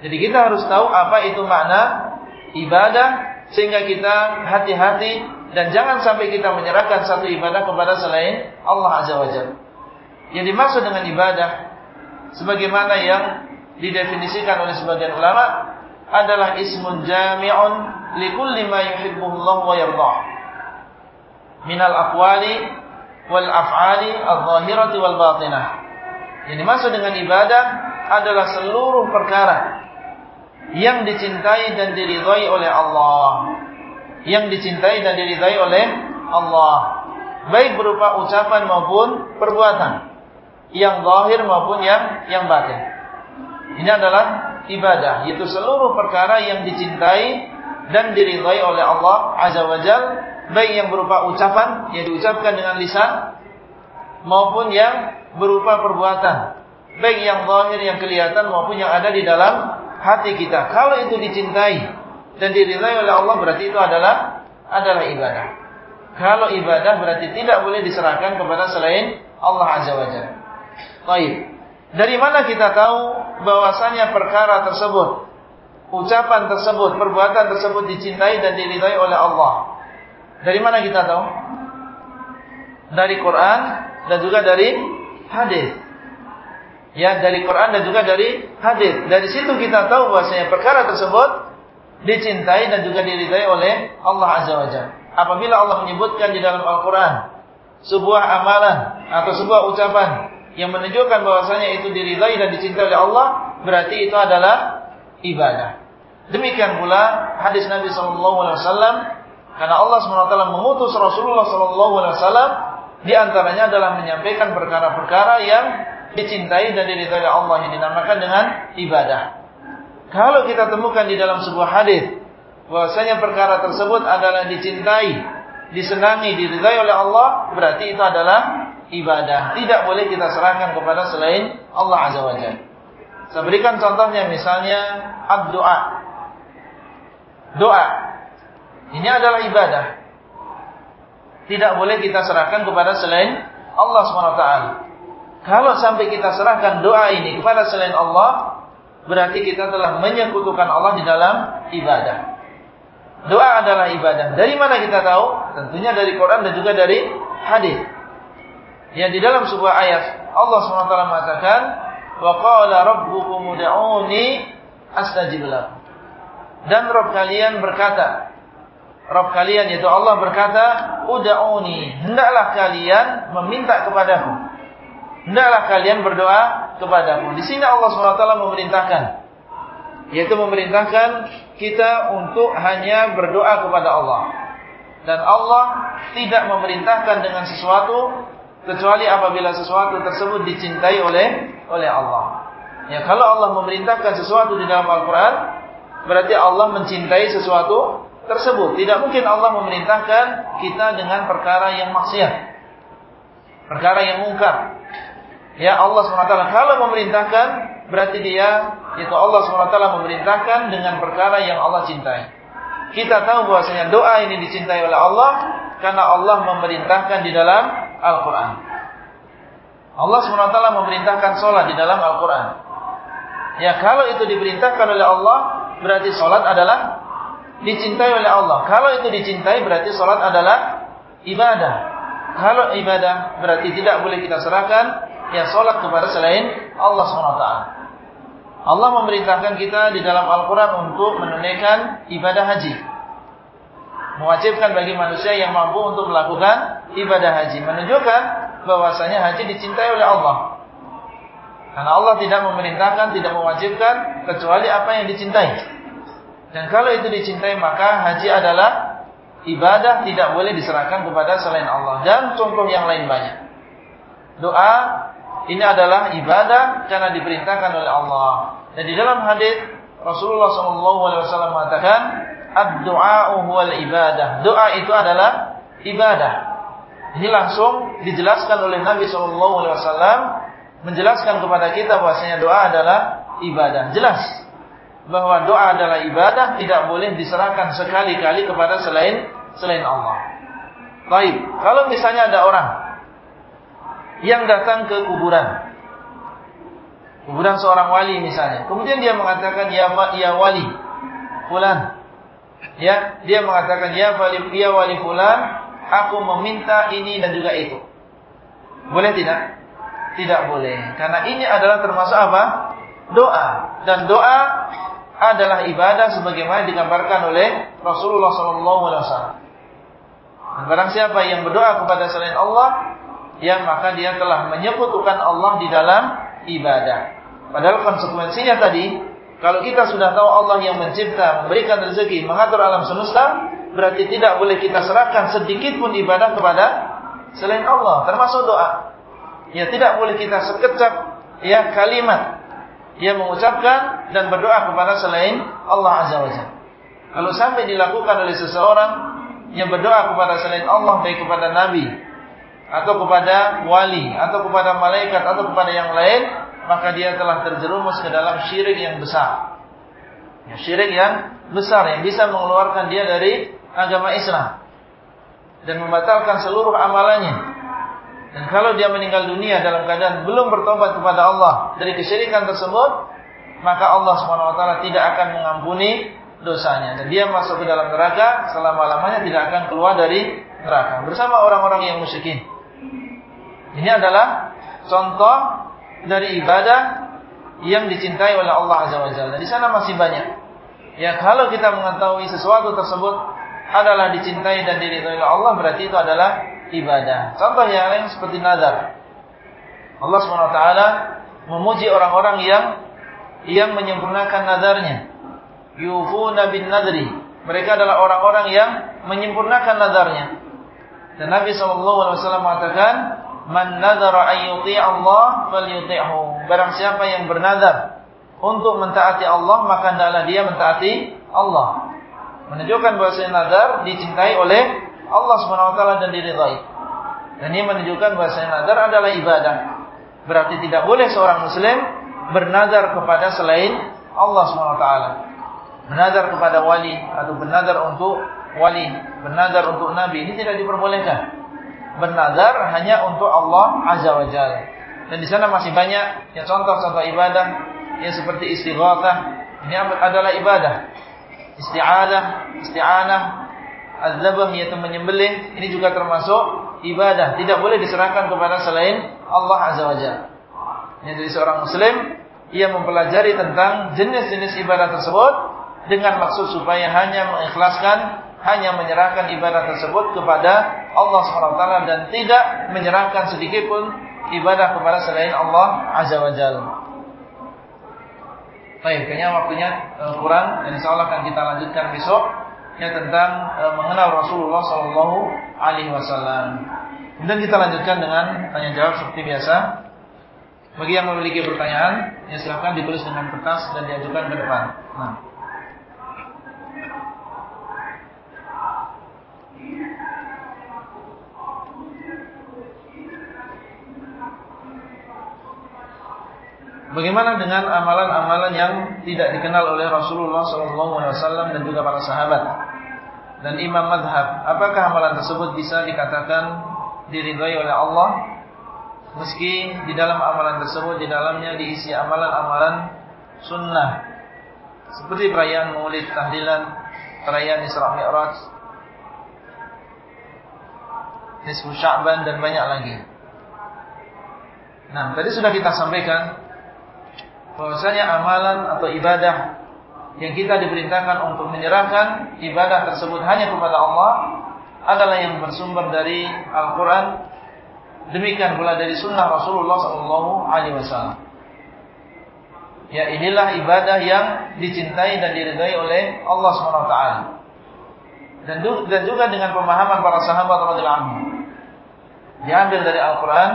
Jadi kita harus tahu apa itu makna ibadah. Sehingga kita hati-hati dan jangan sampai kita menyerahkan satu ibadah kepada selain Allah Azza wa Jalla. Yang dimaksud dengan ibadah sebagaimana yang didefinisikan oleh sebagian ulama adalah ismun jami'un likulli ma yuhibbuhullah wa yardah. Minal aqwali wal af'ali adh-dhahirati wal batinah. Yang dimaksud dengan ibadah adalah seluruh perkara yang dicintai dan diridhai oleh Allah yang dicintai dan diridai oleh Allah. Baik berupa ucapan maupun perbuatan. Yang zahir maupun yang yang batin. Ini adalah ibadah. Yaitu seluruh perkara yang dicintai dan diridai oleh Allah Azza wa Jal. Baik yang berupa ucapan yang diucapkan dengan lisan. Maupun yang berupa perbuatan. Baik yang zahir yang kelihatan maupun yang ada di dalam hati kita. Kalau itu dicintai dan diridhai oleh Allah berarti itu adalah adalah ibadah. Kalau ibadah berarti tidak boleh diserahkan kepada selain Allah Azza wa Jalla. Baik. Dari mana kita tahu bahwasanya perkara tersebut, ucapan tersebut, perbuatan tersebut dicintai dan diridhai oleh Allah? Dari mana kita tahu? Dari Quran dan juga dari hadis. Ya, dari Quran dan juga dari hadis. Dari situ kita tahu bahwasanya perkara tersebut dicintai dan juga diridai oleh Allah Azza wa Jalla. Apabila Allah menyebutkan di dalam Al-Quran sebuah amalan atau sebuah ucapan yang menunjukkan bahwasanya itu diridai dan dicintai oleh Allah, berarti itu adalah ibadah. Demikian pula hadis Nabi Sallallahu Alaihi Wasallam karena Allah SWT mengutus Rasulullah Wasallam di antaranya adalah menyampaikan perkara-perkara yang dicintai dan diridai oleh Allah yang dinamakan dengan ibadah. Kalau kita temukan di dalam sebuah hadis bahwasanya perkara tersebut adalah dicintai, disenangi, diridai oleh Allah, berarti itu adalah ibadah. Tidak boleh kita serahkan kepada selain Allah Azza wa Jalla. Saya berikan contohnya misalnya ad-doa. Doa. Ini adalah ibadah. Tidak boleh kita serahkan kepada selain Allah SWT. Kalau sampai kita serahkan doa ini kepada selain Allah, berarti kita telah menyekutukan Allah di dalam ibadah. Doa adalah ibadah. Dari mana kita tahu? Tentunya dari Quran dan juga dari hadis. Ya di dalam sebuah ayat Allah SWT mengatakan, "Wa qala rabbukum ud'uni astajib lakum." Dan Rabb kalian berkata, Rabb kalian yaitu Allah berkata, "Ud'uni." Hendaklah kalian meminta kepadaku hendaklah kalian berdoa kepadamu. Di sini Allah SWT memerintahkan, yaitu memerintahkan kita untuk hanya berdoa kepada Allah. Dan Allah tidak memerintahkan dengan sesuatu kecuali apabila sesuatu tersebut dicintai oleh oleh Allah. Ya, kalau Allah memerintahkan sesuatu di dalam Al-Qur'an, berarti Allah mencintai sesuatu tersebut. Tidak mungkin Allah memerintahkan kita dengan perkara yang maksiat. Perkara yang mungkar. Ya Allah SWT kalau memerintahkan berarti dia itu Allah SWT memerintahkan dengan perkara yang Allah cintai. Kita tahu bahwasanya doa ini dicintai oleh Allah karena Allah memerintahkan di dalam Al-Qur'an. Allah SWT memerintahkan sholat di dalam Al-Quran. Ya kalau itu diperintahkan oleh Allah, berarti sholat adalah dicintai oleh Allah. Kalau itu dicintai, berarti sholat adalah ibadah. Kalau ibadah, berarti tidak boleh kita serahkan yang sholat kepada selain Allah SWT. Allah memerintahkan kita di dalam Al-Quran untuk menunaikan ibadah haji. Mewajibkan bagi manusia yang mampu untuk melakukan ibadah haji. Menunjukkan bahwasanya haji dicintai oleh Allah. Karena Allah tidak memerintahkan, tidak mewajibkan kecuali apa yang dicintai. Dan kalau itu dicintai maka haji adalah ibadah tidak boleh diserahkan kepada selain Allah. Dan contoh yang lain banyak. Doa ini adalah ibadah karena diperintahkan oleh Allah. Dan di dalam hadis Rasulullah SAW mengatakan, "Ad-du'a huwal ibadah." Doa itu adalah ibadah. Ini langsung dijelaskan oleh Nabi SAW menjelaskan kepada kita bahwasanya doa adalah ibadah. Jelas. Bahwa doa adalah ibadah tidak boleh diserahkan sekali-kali kepada selain selain Allah. Baik, kalau misalnya ada orang yang datang ke kuburan kuburan seorang wali misalnya. Kemudian dia mengatakan ya ya wali fulan. Ya, dia mengatakan ya wali ya wali fulan, aku meminta ini dan juga itu. Boleh tidak? Tidak boleh. Karena ini adalah termasuk apa? Doa. Dan doa adalah ibadah sebagaimana digambarkan oleh Rasulullah SAW. Barang siapa yang berdoa kepada selain Allah, ya maka dia telah menyebutkan Allah di dalam ibadah. Padahal konsekuensinya tadi, kalau kita sudah tahu Allah yang mencipta, memberikan rezeki, mengatur alam semesta, berarti tidak boleh kita serahkan sedikit pun ibadah kepada selain Allah, termasuk doa. Ya tidak boleh kita sekecap ya kalimat yang mengucapkan dan berdoa kepada selain Allah Azza wa Jalla. Kalau sampai dilakukan oleh seseorang yang berdoa kepada selain Allah baik kepada nabi atau kepada wali atau kepada malaikat atau kepada yang lain maka dia telah terjerumus ke dalam syirik yang besar. Ya, syirik yang besar yang bisa mengeluarkan dia dari agama Islam dan membatalkan seluruh amalannya. Dan kalau dia meninggal dunia dalam keadaan belum bertobat kepada Allah dari kesyirikan tersebut, maka Allah SWT tidak akan mengampuni dosanya dan dia masuk ke dalam neraka selama-lamanya tidak akan keluar dari neraka bersama orang-orang yang musyrikin. Ini adalah contoh dari ibadah yang dicintai oleh Allah Azza wa Jalla. Di sana masih banyak. Ya, kalau kita mengetahui sesuatu tersebut adalah dicintai dan diridhai oleh Allah, berarti itu adalah ibadah. Contoh yang lain seperti nazar. Allah SWT memuji orang-orang yang yang menyempurnakan nazarnya. Yufuna bin nadri. Mereka adalah orang-orang yang menyempurnakan nazarnya. Dan Nabi SAW mengatakan, Man nadara ayyuti Allah falyuti'hu. Barang siapa yang bernazar untuk mentaati Allah, maka hendaklah dia mentaati Allah. Menunjukkan bahwa nazar dicintai oleh Allah SWT dan diridhai. Dan ini menunjukkan bahwa nazar adalah ibadah. Berarti tidak boleh seorang muslim bernazar kepada selain Allah SWT. Bernazar kepada wali atau bernazar untuk wali, bernazar untuk nabi ini tidak diperbolehkan bernazar hanya untuk Allah Azza wa Jalla. Dan di sana masih banyak yang contoh-contoh ibadah yang seperti istighatsah. Ini adalah ibadah. Isti'adah, isti'anah, az-zabah yaitu menyembelih, ini juga termasuk ibadah. Tidak boleh diserahkan kepada selain Allah Azza wa Jalla. Ini dari seorang muslim ia mempelajari tentang jenis-jenis ibadah tersebut dengan maksud supaya hanya mengikhlaskan hanya menyerahkan ibadah tersebut kepada Allah SWT dan tidak menyerahkan sedikit pun ibadah kepada selain Allah Azza wa Jalla. Baik, kayaknya waktunya uh, kurang dan insya Allah akan kita lanjutkan besok ya tentang uh, mengenal Rasulullah Sallallahu Alaihi Wasallam. Kemudian kita lanjutkan dengan tanya jawab seperti biasa. Bagi yang memiliki pertanyaan, ya silahkan ditulis dengan kertas dan diajukan ke depan. Nah. Bagaimana dengan amalan-amalan yang tidak dikenal oleh Rasulullah SAW dan juga para sahabat dan imam madhab? Apakah amalan tersebut bisa dikatakan diridhai oleh Allah meski di dalam amalan tersebut di dalamnya diisi amalan-amalan sunnah seperti perayaan Maulid, tahlilan, perayaan Isra Mi'raj, Nisfu Sya'ban dan banyak lagi. Nah, tadi sudah kita sampaikan bahwasanya amalan atau ibadah yang kita diperintahkan untuk menyerahkan ibadah tersebut hanya kepada Allah adalah yang bersumber dari Al-Quran demikian pula dari sunnah Rasulullah Sallallahu Alaihi Wasallam. Ya inilah ibadah yang dicintai dan diridhai oleh Allah Swt. Dan dan juga dengan pemahaman para sahabat anhu. Diambil dari Al-Quran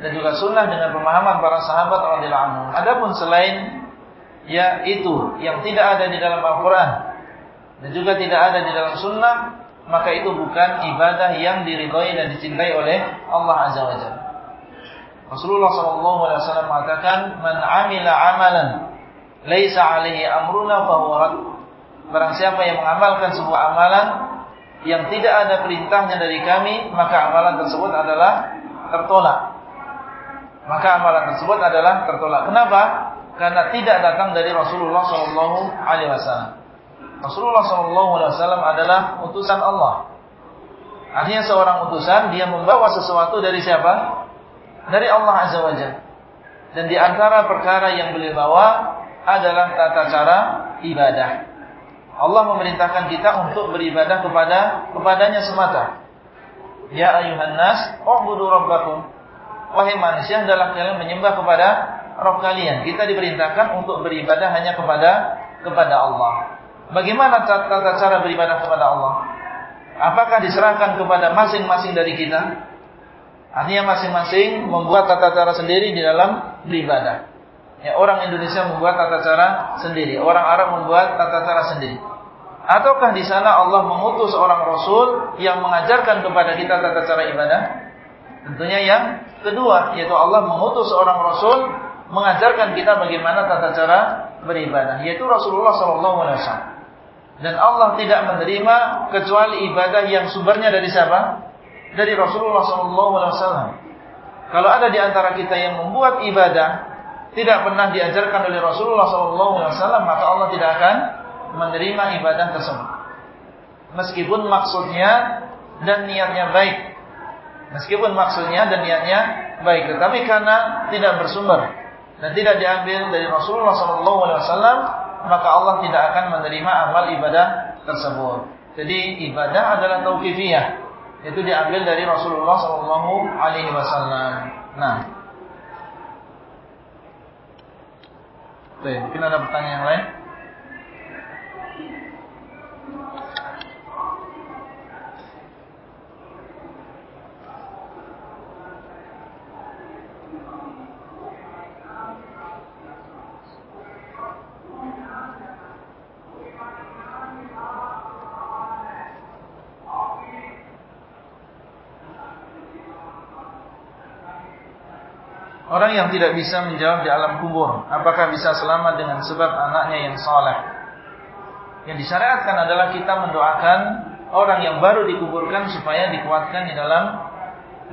dan juga sunnah dengan pemahaman para sahabat radhiyallahu anhu. Adapun selain ya itu yang tidak ada di dalam Al-Qur'an dan juga tidak ada di dalam sunnah, maka itu bukan ibadah yang diridhai dan dicintai oleh Allah Azza wa Jalla. Rasulullah sallallahu alaihi wasallam mengatakan, "Man 'amila 'amalan laisa alaihi amruna fahuwa Barang siapa yang mengamalkan sebuah amalan yang tidak ada perintahnya dari kami, maka amalan tersebut adalah tertolak. Maka amalan tersebut adalah tertolak. Kenapa? Karena tidak datang dari Rasulullah Shallallahu Alaihi Wasallam. Rasulullah Shallallahu Alaihi Wasallam adalah utusan Allah. Artinya seorang utusan dia membawa sesuatu dari siapa? Dari Allah Azza wa Jalla. Dan di antara perkara yang beliau bawa adalah tata cara ibadah. Allah memerintahkan kita untuk beribadah kepada kepadanya semata. Ya ayuhan nas, ubudu rabbakum. Wahai manusia, hendaklah kalian menyembah kepada Rabb kalian. Kita diperintahkan untuk beribadah hanya kepada kepada Allah. Bagaimana tata cara beribadah kepada Allah? Apakah diserahkan kepada masing-masing dari kita? Artinya masing-masing membuat tata cara sendiri di dalam beribadah. Ya, orang Indonesia membuat tata cara sendiri, orang Arab membuat tata cara sendiri. Ataukah di sana Allah mengutus seorang rasul yang mengajarkan kepada kita tata cara ibadah? Tentunya yang kedua, yaitu Allah mengutus seorang rasul mengajarkan kita bagaimana tata cara beribadah, yaitu Rasulullah SAW. Dan Allah tidak menerima kecuali ibadah yang sumbernya dari siapa? Dari Rasulullah SAW. Kalau ada di antara kita yang membuat ibadah tidak pernah diajarkan oleh Rasulullah SAW, maka Allah tidak akan menerima ibadah tersebut. Meskipun maksudnya dan niatnya baik. Meskipun maksudnya dan niatnya baik, tetapi karena tidak bersumber dan tidak diambil dari Rasulullah SAW, maka Allah tidak akan menerima amal ibadah tersebut. Jadi ibadah adalah tauqifiyah, itu diambil dari Rasulullah SAW. Nah, Oke, mungkin ada pertanyaan yang lain? Orang yang tidak bisa menjawab di alam kubur, apakah bisa selamat dengan sebab anaknya yang soleh? Yang disyariatkan adalah kita mendoakan orang yang baru dikuburkan supaya dikuatkan di dalam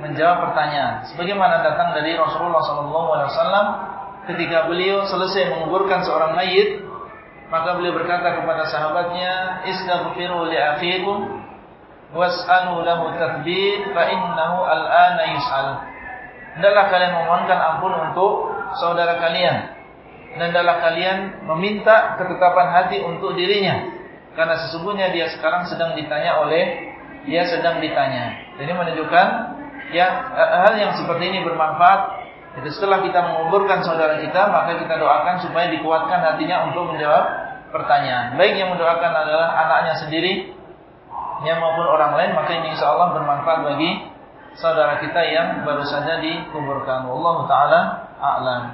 menjawab pertanyaan. Sebagaimana datang dari Rasulullah SAW ketika beliau selesai menguburkan seorang mayit, maka beliau berkata kepada sahabatnya, "Istaghfiru li was'alu lahu tathbit fa innahu al-ana yus'al." Hendaklah kalian memohonkan ampun untuk saudara kalian dan hendaklah kalian meminta ketetapan hati untuk dirinya karena sesungguhnya dia sekarang sedang ditanya oleh dia sedang ditanya. Jadi menunjukkan ya hal yang seperti ini bermanfaat. Jadi setelah kita menguburkan saudara kita, maka kita doakan supaya dikuatkan hatinya untuk menjawab pertanyaan. Baik yang mendoakan adalah anaknya sendiri, ya maupun orang lain, maka ini insya Allah bermanfaat bagi saudara kita yang baru saja dikuburkan. Allah taala a'lam.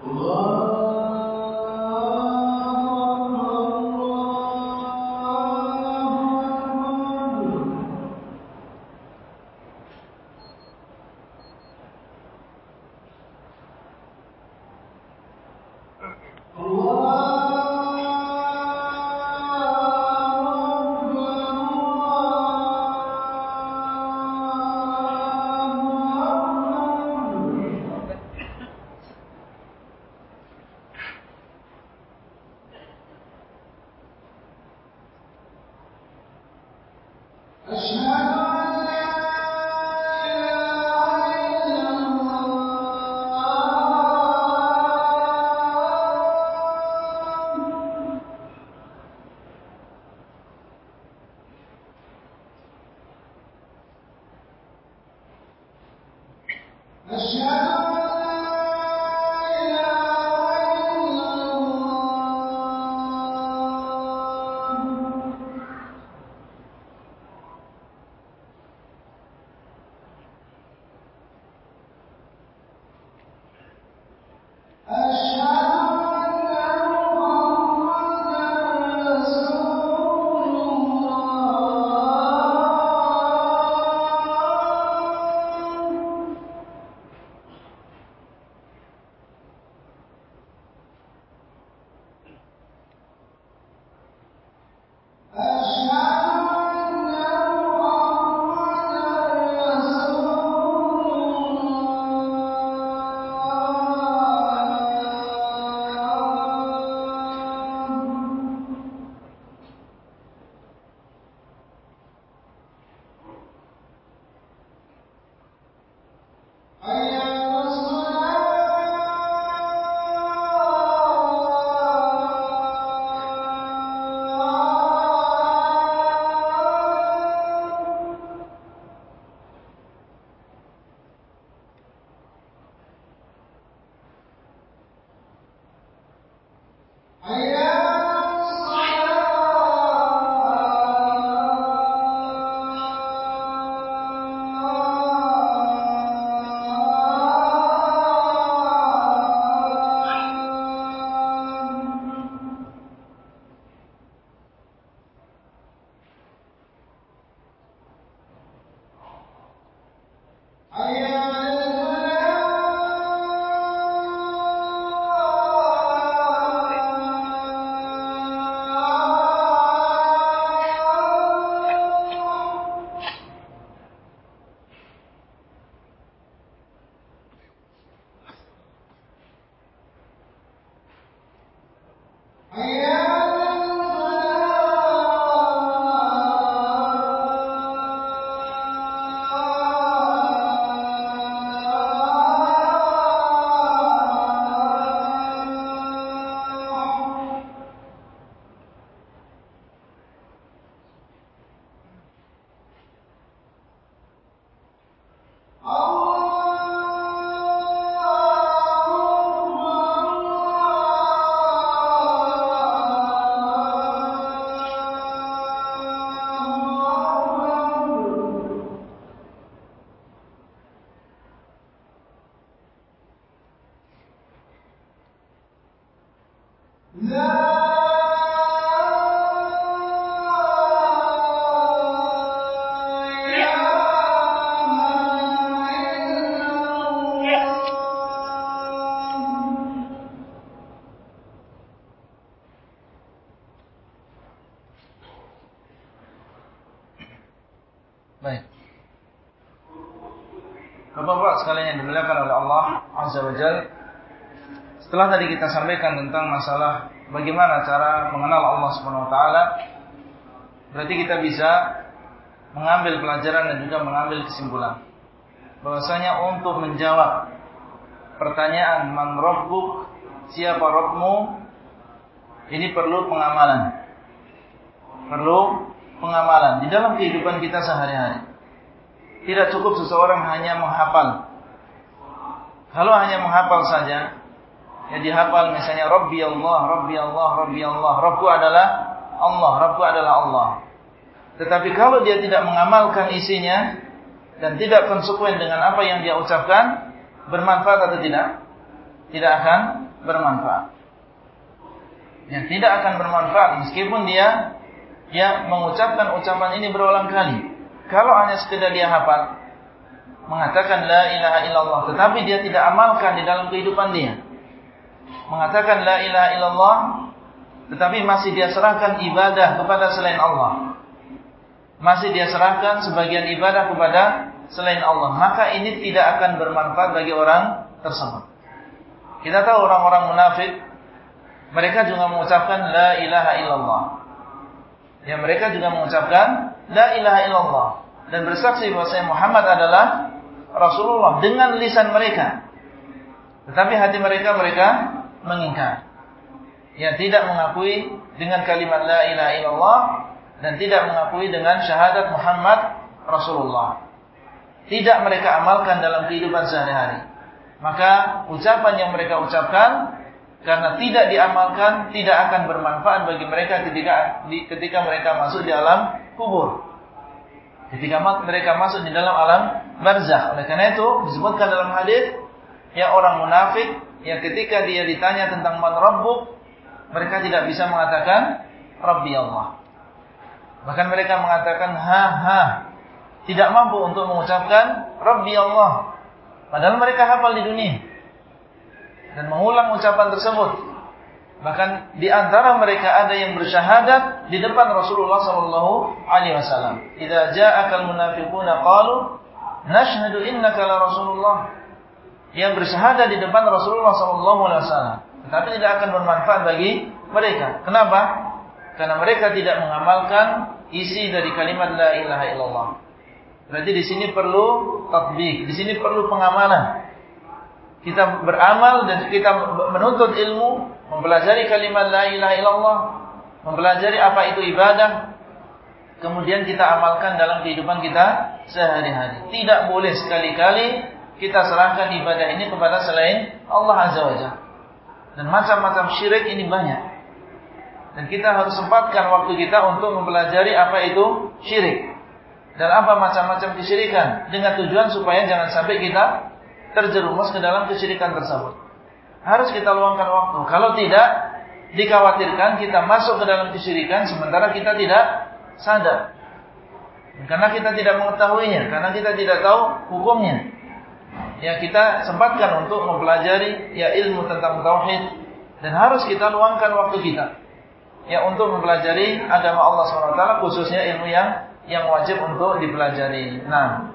Allah sampaikan tentang masalah bagaimana cara mengenal Allah Subhanahu wa taala, berarti kita bisa mengambil pelajaran dan juga mengambil kesimpulan. Bahwasanya untuk menjawab pertanyaan man rabbuk, siapa Rabbmu, ini perlu pengamalan. Perlu pengamalan di dalam kehidupan kita sehari-hari. Tidak cukup seseorang hanya menghafal. Kalau hanya menghafal saja, ya dihafal misalnya Rabbi Allah, Rabbi Allah, Rabbi Allah. Rabbku adalah Allah, Rabbku adalah Allah. Tetapi kalau dia tidak mengamalkan isinya dan tidak konsekuen dengan apa yang dia ucapkan, bermanfaat atau tidak? Tidak akan bermanfaat. Ya, tidak akan bermanfaat meskipun dia ya mengucapkan ucapan ini berulang kali. Kalau hanya sekedar dia hafal mengatakan la ilaha illallah tetapi dia tidak amalkan di dalam kehidupan dia mengatakan la ilaha illallah tetapi masih dia serahkan ibadah kepada selain Allah. Masih dia serahkan sebagian ibadah kepada selain Allah, maka ini tidak akan bermanfaat bagi orang tersebut. Kita tahu orang-orang munafik mereka juga mengucapkan la ilaha illallah. Ya mereka juga mengucapkan la ilaha illallah dan bersaksi bahwa Muhammad adalah Rasulullah dengan lisan mereka. Tetapi hati mereka mereka mengingkar. Yang tidak mengakui dengan kalimat la ilaha illallah dan tidak mengakui dengan syahadat Muhammad Rasulullah. Tidak mereka amalkan dalam kehidupan sehari-hari. Maka ucapan yang mereka ucapkan karena tidak diamalkan tidak akan bermanfaat bagi mereka ketika ketika mereka masuk di alam kubur. Ketika mereka masuk di dalam alam barzakh. Oleh karena itu disebutkan dalam hadis ya orang munafik yang ketika dia ditanya tentang man rabbuk, mereka tidak bisa mengatakan Rabbi Allah. Bahkan mereka mengatakan ha ha. Tidak mampu untuk mengucapkan Rabbi Allah. Padahal mereka hafal di dunia. Dan mengulang ucapan tersebut. Bahkan di antara mereka ada yang bersyahadat di depan Rasulullah sallallahu alaihi wasallam. "Idza ja'akal munafiquna qalu nashhadu innaka la Rasulullah." Yang bersyahadat di depan Rasulullah SAW. Tetapi tidak akan bermanfaat bagi mereka. Kenapa? Karena mereka tidak mengamalkan isi dari kalimat La ilaha illallah. Berarti di sini perlu tatbik, di sini perlu pengamalan. Kita beramal dan kita menuntut ilmu, mempelajari kalimat La ilaha illallah, mempelajari apa itu ibadah, kemudian kita amalkan dalam kehidupan kita sehari-hari. Tidak boleh sekali-kali kita serahkan ibadah ini kepada selain Allah Azza wa Jalla. Dan macam-macam syirik ini banyak. Dan kita harus sempatkan waktu kita untuk mempelajari apa itu syirik. Dan apa macam-macam kesyirikan. Dengan tujuan supaya jangan sampai kita terjerumus ke dalam kesyirikan tersebut. Harus kita luangkan waktu. Kalau tidak, dikhawatirkan kita masuk ke dalam kesyirikan sementara kita tidak sadar. Karena kita tidak mengetahuinya, karena kita tidak tahu hukumnya. Ya kita sempatkan untuk mempelajari ya ilmu tentang tauhid dan harus kita luangkan waktu kita ya untuk mempelajari agama Allah SWT khususnya ilmu yang yang wajib untuk dipelajari. Nah,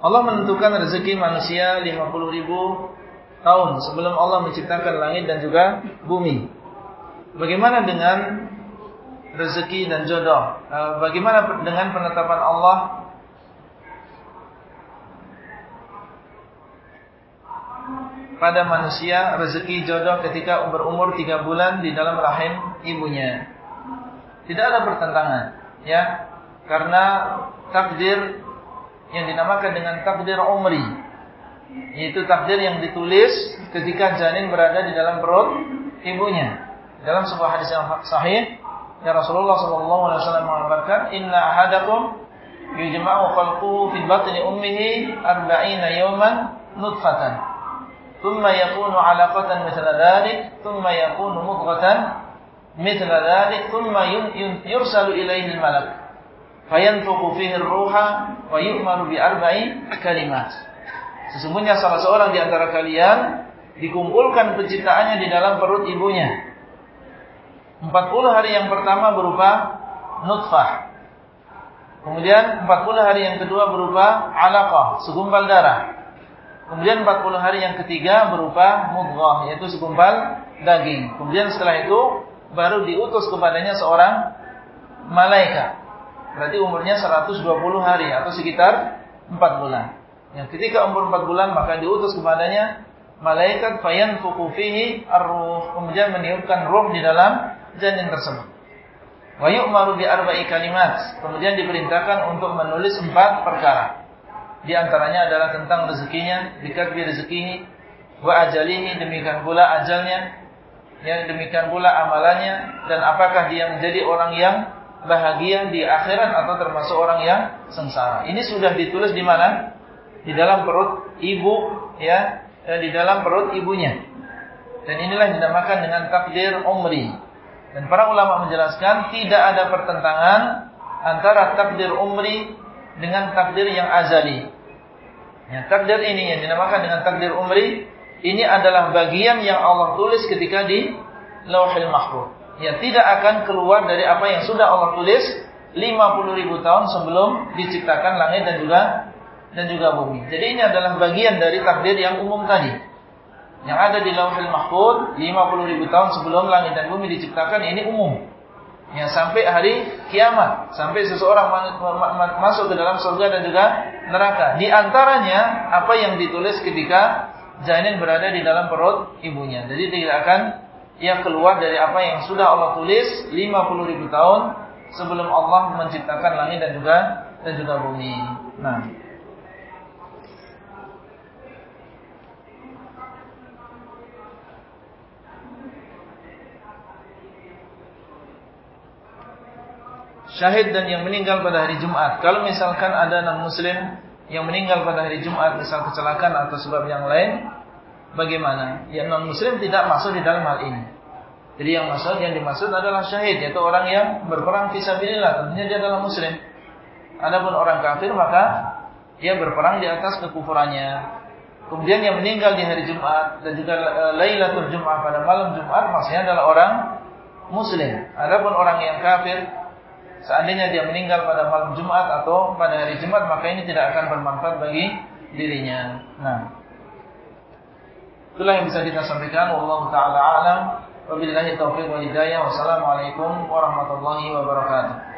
Allah menentukan rezeki manusia 50 ribu tahun sebelum Allah menciptakan langit dan juga bumi. Bagaimana dengan rezeki dan jodoh? Eh, bagaimana dengan penetapan Allah pada manusia rezeki jodoh ketika berumur tiga bulan di dalam rahim ibunya. Tidak ada pertentangan, ya, karena takdir yang dinamakan dengan takdir umri, yaitu takdir yang ditulis ketika janin berada di dalam perut ibunya. Dalam sebuah hadis yang sahih, ya Rasulullah SAW mengabarkan, Inna ahadakum yujma'u khalquhu fi batni ummihi arba'ina yawman nutfatan. ثم يكون علقة مثل ذلك ثم يكون مضغة مثل ذلك ثم يرسل إليه الملك فينفق فيه الروح ويؤمر بأربع كلمات Sesungguhnya salah seorang di antara kalian dikumpulkan penciptaannya di dalam perut ibunya. 40 hari yang pertama berupa nutfah. Kemudian 40 hari yang kedua berupa alaqah, segumpal darah. Kemudian 40 hari yang ketiga berupa mudghah yaitu segumpal daging. Kemudian setelah itu baru diutus kepadanya seorang malaikat. Berarti umurnya 120 hari atau sekitar 4 bulan. Yang ketika umur 4 bulan maka diutus kepadanya malaikat fayanfuqu fihi ar-ruh. Kemudian meniupkan ruh di dalam janin tersebut. Wa yu'maru bi arba'i kalimat. Kemudian diperintahkan untuk menulis empat perkara. Di antaranya adalah tentang rezekinya, dikatbi rezekihi, wa ajalihi, demikian pula ajalnya, yang demikian pula amalannya, dan apakah dia menjadi orang yang bahagia di akhirat atau termasuk orang yang sengsara. Ini sudah ditulis di mana? Di dalam perut ibu, ya, di dalam perut ibunya. Dan inilah dinamakan dengan takdir umri. Dan para ulama menjelaskan tidak ada pertentangan antara takdir umri dengan takdir yang azali. Ya, takdir ini yang dinamakan dengan takdir umri, ini adalah bagian yang Allah tulis ketika di Lauhil Mahfuz. Ya, tidak akan keluar dari apa yang sudah Allah tulis 50 ribu tahun sebelum diciptakan langit dan juga dan juga bumi. Jadi ini adalah bagian dari takdir yang umum tadi. Yang ada di Lauhil Mahfuz 50 ribu tahun sebelum langit dan bumi diciptakan ini umum. Ya, sampai hari kiamat, sampai seseorang masuk ke dalam surga dan juga neraka. Di antaranya apa yang ditulis ketika janin berada di dalam perut ibunya. Jadi tidak akan ia keluar dari apa yang sudah Allah tulis 50 ribu tahun sebelum Allah menciptakan langit dan juga dan juga bumi. Nah, syahid dan yang meninggal pada hari Jumat. Kalau misalkan ada non muslim yang meninggal pada hari Jumat misal kecelakaan atau sebab yang lain, bagaimana? Yang non muslim tidak masuk di dalam hal ini. Jadi yang masuk yang dimaksud adalah syahid yaitu orang yang berperang fisabilillah, tentunya dia adalah muslim. Adapun orang kafir maka dia berperang di atas kekufurannya. Kemudian yang meninggal di hari Jumat dan juga e, Lailatul Jumat pada malam Jumat maksudnya adalah orang muslim. Adapun orang yang kafir seandainya dia meninggal pada malam Jumat atau pada hari Jumat maka ini tidak akan bermanfaat bagi dirinya. Nah, itulah yang bisa kita sampaikan. Allah taala alam. Wabillahi taufiq wal hidayah. Wassalamualaikum warahmatullahi wabarakatuh.